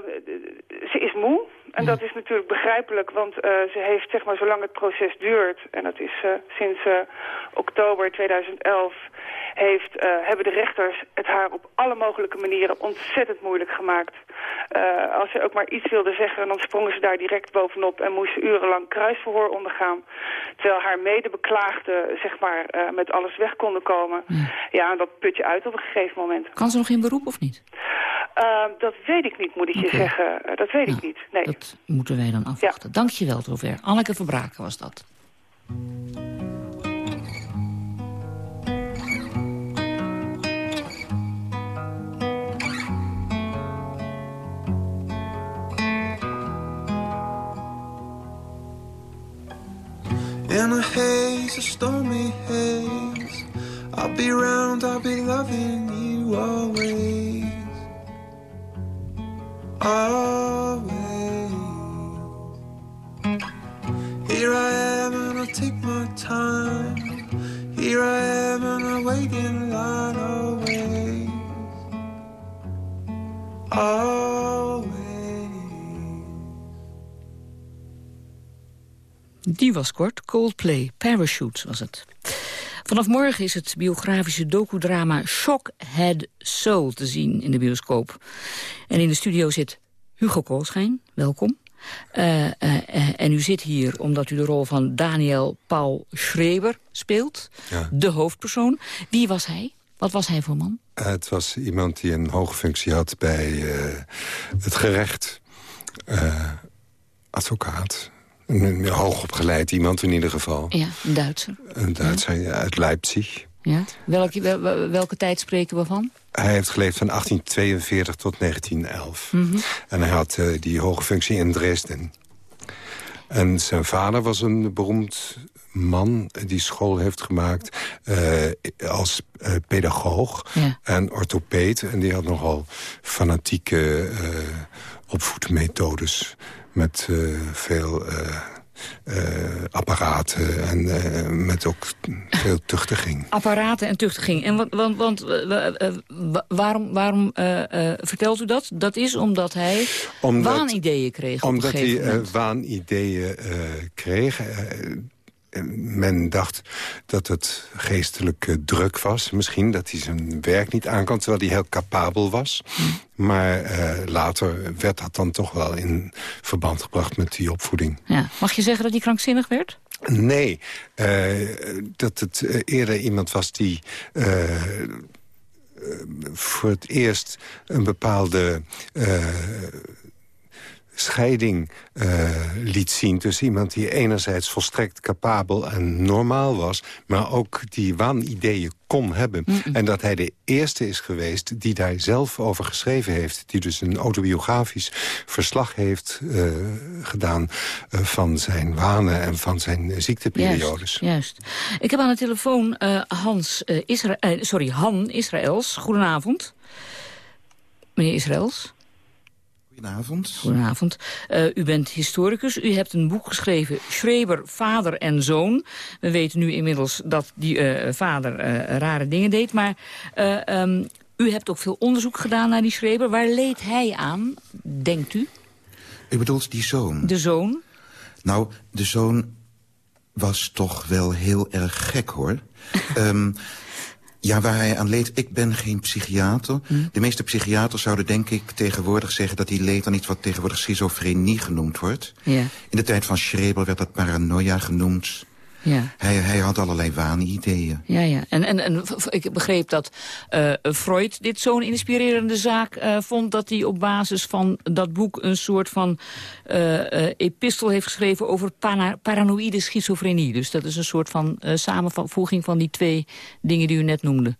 ze is moe. En dat is natuurlijk begrijpelijk, want uh, ze heeft, zeg maar, zolang het proces duurt... en dat is uh, sinds uh, oktober 2011... Heeft, hebben de rechters het haar op alle mogelijke manieren ontzettend moeilijk gemaakt. als ze ook maar iets wilde zeggen, dan sprongen ze daar direct bovenop... en moest ze urenlang kruisverhoor ondergaan. Terwijl haar medebeklaagden, zeg maar, met alles weg konden komen. Ja. ja, dat put je uit op een gegeven moment. Kan ze nog in beroep of niet? dat weet ik niet, moet ik okay. je zeggen. dat weet ik niet, nee. Dat moeten wij dan afwachten. Ja. Dank je wel, zover. Anneke Verbraken was dat. In a haze, a stormy haze I'll be round, I'll be loving you always Always Here I am and I take my time. Here I am and I wait in line always. Always. Die was kort. Coldplay, Parachutes was het. Vanaf morgen is het biografische docudrama Shock Head Soul te zien in de bioscoop. En in de studio zit Hugo Koolschijn, welkom. Uh, uh, uh, en u zit hier omdat u de rol van Daniel Paul Schreber speelt. Ja. De hoofdpersoon. Wie was hij? Wat was hij voor man? het was iemand die een hoge functie had bij het gerecht. advocaat. Een hoogopgeleid iemand in ieder geval. Ja, een Duitser. Een Duitser ja. uit Leipzig. Ja? Welke, wel, welke tijd spreken we van? Hij heeft geleefd van 1842 tot 1911. Mm -hmm. En hij had uh, die hoge functie in Dresden. En zijn vader was een beroemd man die school heeft gemaakt uh, als uh, pedagoog ja. en orthopeed. En die had nogal fanatieke uh, opvoedmethodes met veel apparaten en met ook veel tuchtiging. Apparaten en tuchtiging. En want, want, want waarom, waarom vertelt u dat? Dat is omdat hij omdat, waanideeën kreeg Omdat hij waanideeën kreeg men dacht dat het geestelijk druk was. Misschien dat hij zijn werk niet aankon, terwijl hij heel capabel was. Maar uh, later werd dat dan toch wel in verband gebracht met die opvoeding. Ja. Mag je zeggen dat hij krankzinnig werd? Nee, uh, dat het eerder iemand was die... Uh, voor het eerst een bepaalde scheiding uh, liet zien tussen iemand die enerzijds volstrekt capabel en normaal was... maar ook die waanideeën kon hebben. Mm -mm. En dat hij de eerste is geweest die daar zelf over geschreven heeft. Die dus een autobiografisch verslag heeft uh, gedaan uh, van zijn wanen en van zijn ziekteperiodes. Juist, juist. Ik heb aan de telefoon Hans, Isra sorry, Han Israëls. Goedenavond. Meneer Israëls. Goedenavond. Goedenavond. Uh, u bent historicus. U hebt een boek geschreven, Schreber, Vader en Zoon. We weten nu inmiddels dat die uh, vader uh, rare dingen deed. Maar um, u hebt ook veel onderzoek gedaan naar die Schreber. Waar leed hij aan, denkt u? U bedoelt die zoon? De zoon? Nou, de zoon was toch wel heel erg gek, hoor. um, Ja, waar hij aan leed. Ik ben geen psychiater. Hm. De meeste psychiaters zouden denk ik tegenwoordig zeggen... dat hij leed aan iets wat tegenwoordig schizofrenie genoemd wordt. Ja. In de tijd van Schreber werd dat paranoia genoemd. Ja. Hij, hij had allerlei waanideeën. Ja, ja. En, en, en ik begreep dat uh, Freud dit zo'n inspirerende zaak uh, vond... dat hij op basis van dat boek een soort van uh, epistel heeft geschreven... over para paranoïde schizofrenie. Dus dat is een soort van samenvoeging van die twee dingen die u net noemde.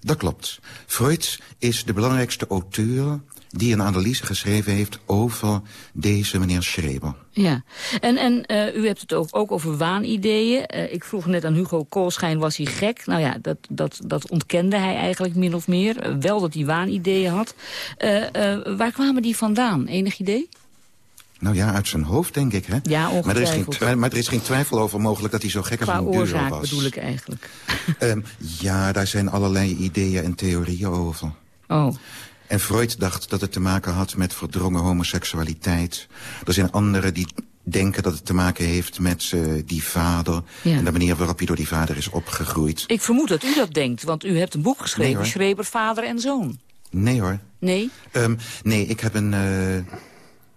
Dat klopt. Freud is de belangrijkste auteur die een analyse geschreven heeft over deze meneer Schreber. Ja, en, en uh, u hebt het ook, ook over waanideeën. Uh, ik vroeg net aan Hugo Koolschijn, was hij gek? Nou ja, dat, dat, dat ontkende hij eigenlijk min of meer. Uh, wel dat hij waanideeën had. waar kwamen die vandaan? Enig idee? Nou ja, uit zijn hoofd, denk ik, hè? Ja, maar er, is geen maar er is geen twijfel over mogelijk dat hij zo gek als een deur was. Oorzaak bedoel ik eigenlijk. um, ja, daar zijn allerlei ideeën en theorieën over. Oh. En Freud dacht dat het te maken had met verdrongen homoseksualiteit. Er zijn anderen die denken dat het te maken heeft met uh, die vader... Ja. en de manier waarop hij door die vader is opgegroeid. Ik vermoed dat u dat denkt, want u hebt een boek geschreven... Nee, Schreber, Vader en Zoon. Nee hoor. Nee? Um, nee, ik heb een uh,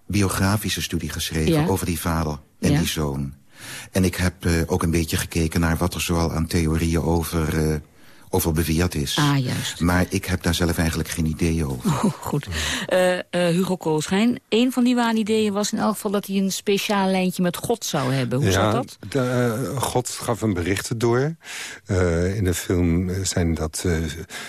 biografische studie geschreven ja. over die vader en ja. die zoon. En ik heb uh, ook een beetje gekeken naar wat er zoal aan theorieën over... Uh, over beweerd is. Ah, juist. Maar ik heb daar zelf eigenlijk geen ideeën over. Oh, goed. Uh, uh, Hugo Koolschijn, een van die waanideeën was in elk geval... dat hij een speciaal lijntje met God zou hebben. Hoe ja, zat dat? De, uh, God gaf hem berichten door. Uh, in de film zijn dat uh,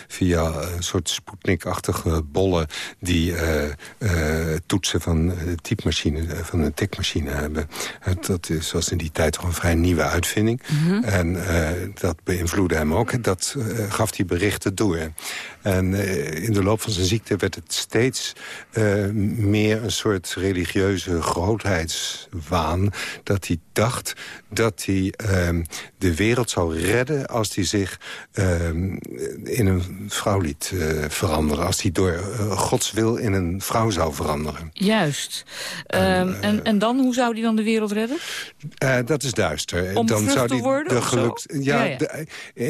via een soort Sputnik-achtige bollen... die uh, toetsen van de typemachine, van een tikmachine hebben. dat is, was in die tijd toch een vrij nieuwe uitvinding. Mhm. Mm -hmm. En dat beïnvloedde hem ook. Dat gaf hij berichten door. En uh, in de loop van zijn ziekte werd het steeds uh, meer een soort religieuze grootheidswaan. Dat hij dacht dat hij uh, de wereld zou redden als hij zich in een vrouw liet veranderen. Als hij door Gods wil in een vrouw zou veranderen. Juist. Um, en, en dan, hoe zou hij dan de wereld redden? dat is duister. Om dan zou worden, de gelukt. Ja, ja, ja. De,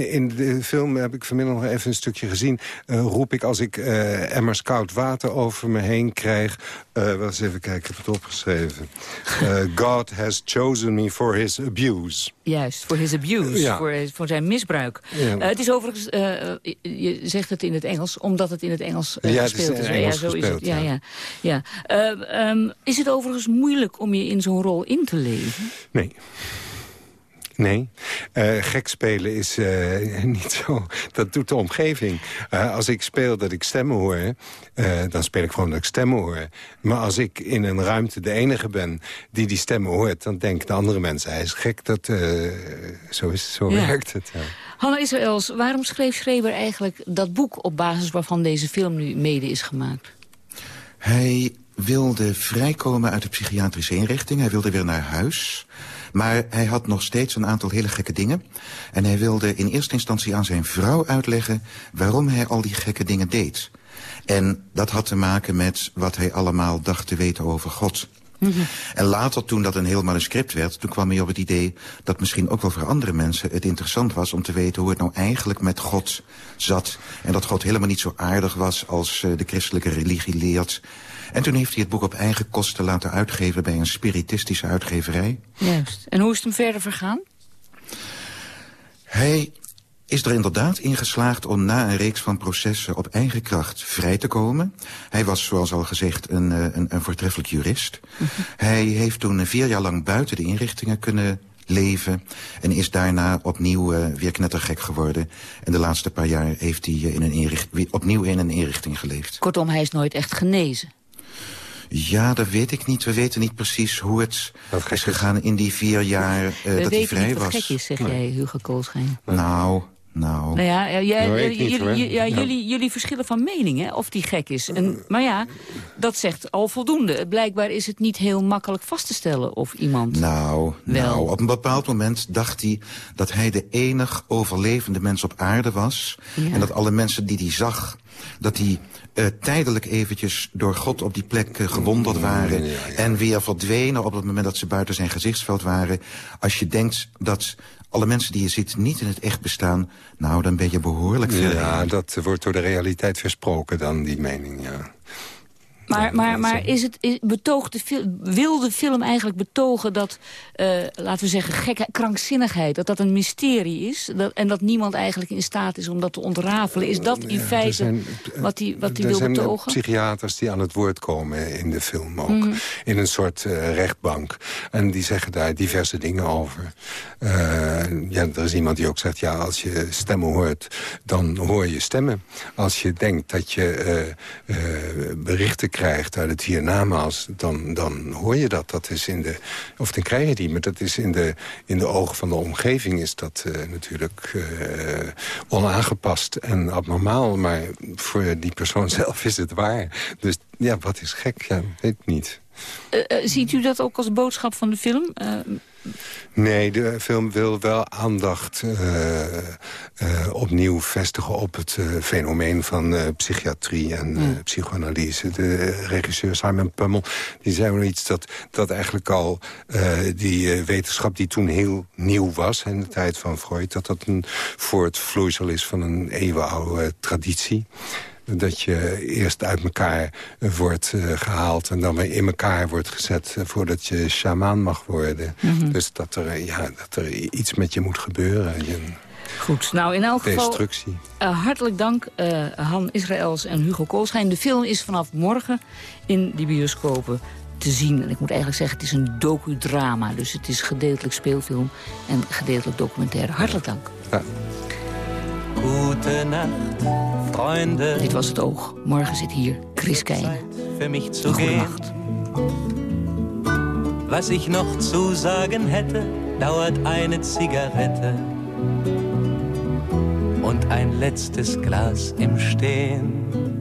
in de film heb ik vanmiddag nog even een stukje gezien. Uh, roep ik als ik uh, emmers koud water over me heen krijg... Uh, wel eens even kijken, ik heb het opgeschreven. God has chosen me for his abuse. Juist, voor his abuse, ja. voor, voor, zijn misbruik. Ja. het is overigens, je zegt het in het Engels, omdat het in het Engels ja, gespeeld is. is. Engels ja, zo gespeeld, is het. Ja, ja. ja. Um, is het overigens moeilijk om je in zo'n rol in te leven? Nee. Nee, uh, gek spelen is uh, niet zo. Dat doet de omgeving. Uh, als ik speel dat ik stemmen hoor, dan speel ik gewoon dat ik stemmen hoor. Maar als ik in een ruimte de enige ben die die stemmen hoort... dan denken de andere mensen, hij is gek. Dat, zo is, zo ja. werkt het. Ja. Hanna Israëls, waarom schreef Schreber eigenlijk dat boek... op basis waarvan deze film nu mede is gemaakt? Hij wilde vrijkomen uit de psychiatrische inrichting. Hij wilde weer naar huis... Maar hij had nog steeds een aantal hele gekke dingen. En hij wilde in eerste instantie aan zijn vrouw uitleggen... waarom hij al die gekke dingen deed. En dat had te maken met wat hij allemaal dacht te weten over God. Mhm. En later, toen dat een heel manuscript werd... toen kwam hij op het idee dat misschien ook wel voor andere mensen... het interessant was om te weten hoe het nou eigenlijk met God zat. En dat God helemaal niet zo aardig was als uh, de christelijke religie leert... En toen heeft hij het boek op eigen kosten laten uitgeven... bij een spiritistische uitgeverij. Juist. En hoe is het hem verder vergaan? Hij is er inderdaad in geslaagd om na een reeks van processen op eigen kracht vrij te komen. Hij was, zoals al gezegd, een, eh, een, een voortreffelijk jurist. Mhm. Hij heeft toen vier jaar lang buiten de inrichtingen kunnen leven... en is daarna opnieuw uh, weer knettergek geworden. En de laatste paar jaar heeft hij uh, in een inricht, opnieuw in een inrichting geleefd. Kortom, hij is nooit echt genezen. Ja, dat weet ik niet. We weten niet precies hoe het is gegaan in die vier jaar uh, dat hij vrij was. We gek is, zeg jij, Hugo Koolschijn. Nou, nou... Nou ja, ja, jullie, ja, jullie, jullie verschillen van mening, hè, of die gek is. En, maar ja, dat zegt al voldoende. Blijkbaar is het niet heel makkelijk vast te stellen of iemand Nou, wel... nou op een bepaald moment dacht hij dat hij de enig overlevende mens op aarde was. En dat alle mensen die hij zag, dat die uh, tijdelijk eventjes door God op die plek uh, gewonderd waren... en weer verdwenen op het moment dat ze buiten zijn gezichtsveld waren. Als je denkt dat alle mensen die je ziet niet in het echt bestaan... nou, dan ben je behoorlijk ver. Ja, dat wordt door de realiteit versproken dan, die mening, ja. Maar, maar, maar is het, is, betoogt de film, wil de film eigenlijk betogen dat, uh, laten we zeggen, gekke krankzinnigheid, dat dat een mysterie is dat, en dat niemand eigenlijk in staat is om dat te ontrafelen? Is dat in feite zijn, wat hij wat wil betogen? Er zijn psychiaters die aan het woord komen in de film ook, mm. in een soort uh, rechtbank. En die zeggen daar diverse dingen over. Uh, ja, er is iemand die ook zegt, ja, als je stemmen hoort, dan hoor je stemmen. Als je denkt dat je berichten krijgt uit het hiernamaals, dan, dan hoor je dat. dat is in de, of dan krijg je die, maar dat is in de, in de ogen van de omgeving... is dat uh, natuurlijk uh, onaangepast en abnormaal. Maar voor die persoon zelf is het waar. Dus ja, wat is gek? Ja, weet niet. Uh, ziet u dat ook als boodschap van de film? Nee, de film wil wel aandacht uh, uh, opnieuw vestigen op het uh, fenomeen van psychiatrie en mm. psychoanalyse. De regisseur Simon Pummel die zei wel iets dat, dat eigenlijk al die wetenschap die toen heel nieuw was... in de tijd van Freud, dat dat een voortvloeisel is van een eeuwenoude traditie dat je eerst uit elkaar wordt uh, gehaald... en dan weer in elkaar wordt gezet uh, voordat je shamaan mag worden. Mm -hmm. Dus dat er, ja, dat er iets met je moet gebeuren. Je, Goed, nou in elk geval destructie. Uh, hartelijk dank Han Israëls en Hugo Koolschijn. De film is vanaf morgen in die bioscopen te zien. En ik moet eigenlijk zeggen, het is een docudrama. Dus het is gedeeltelijk speelfilm en gedeeltelijk documentaire. Hartelijk dank. Ja. Gute Nacht, Freunde. Dit was het oog. Morgen zit hier Chris Keijne. Für mich zu gehen. Was ich noch zu sagen hätte, dauert eine Zigarette und ein letztes Glas im Stehen.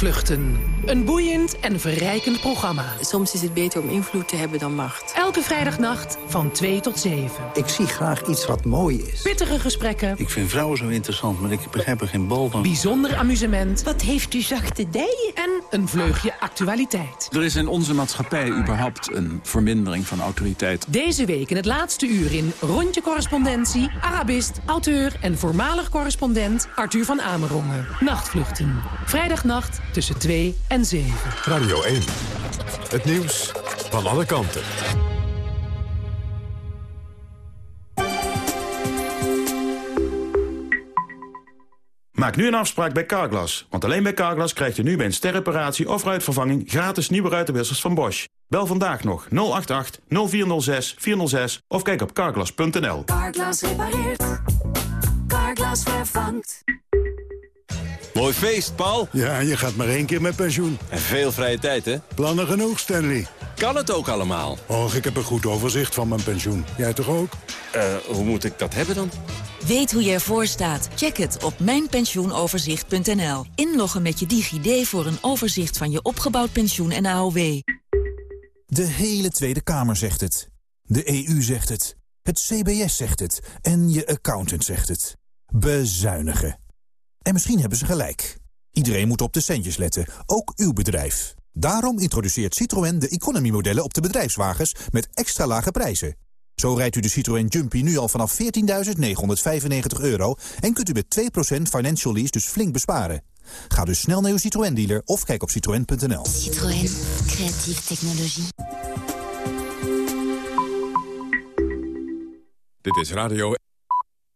Nachtvluchten. Een boeiend en verrijkend programma. Soms is het beter om invloed te hebben dan macht. Elke vrijdagnacht van 2 tot 7. Ik zie graag iets wat mooi is. Pittige gesprekken. Ik vind vrouwen zo interessant, maar ik begrijp er geen bal van. Bijzonder amusement. Wat heeft u zachte dijen? En een vleugje actualiteit. Er is in onze maatschappij überhaupt een vermindering van autoriteit. Deze week in het laatste uur in Rondje Correspondentie... Arabist, auteur en voormalig correspondent Arthur van Amerongen. Nachtvluchten. Vrijdagnacht tussen 2 en 7. Radio 1. Het nieuws van alle kanten. Maak nu een afspraak bij Carglass. Want alleen bij Carglass krijgt u nu bij een sterreparatie of ruitvervanging... gratis nieuwe ruitenwissers van Bosch. Bel vandaag nog 088 0406 406 of kijk op carglass.nl. Carglass repareert. Carglass vervangt. Mooi feest, Paul. Ja, je gaat maar één keer met pensioen. En veel vrije tijd, hè? Plannen genoeg, Stanley. Kan het ook allemaal? Och, ik heb een goed overzicht van mijn pensioen. Jij toch ook? Eh, hoe moet ik dat hebben dan? Weet hoe je ervoor staat? Check het op mijnpensioenoverzicht.nl. Inloggen met je DigiD voor een overzicht van je opgebouwd pensioen en AOW. De hele Tweede Kamer zegt het. De EU zegt het. Het CBS zegt het. En je accountant zegt het. Bezuinigen. En misschien hebben ze gelijk. Iedereen moet op de centjes letten, ook uw bedrijf. Daarom introduceert Citroën de economy-modellen op de bedrijfswagens met extra lage prijzen. Zo rijdt u de Citroën Jumpy nu al vanaf 14.995 euro... en kunt u met 2% financial lease dus flink besparen. Ga dus snel naar uw Citroën-dealer of kijk op citroën.nl. Citroën. Creatieve technologie. Dit is Radio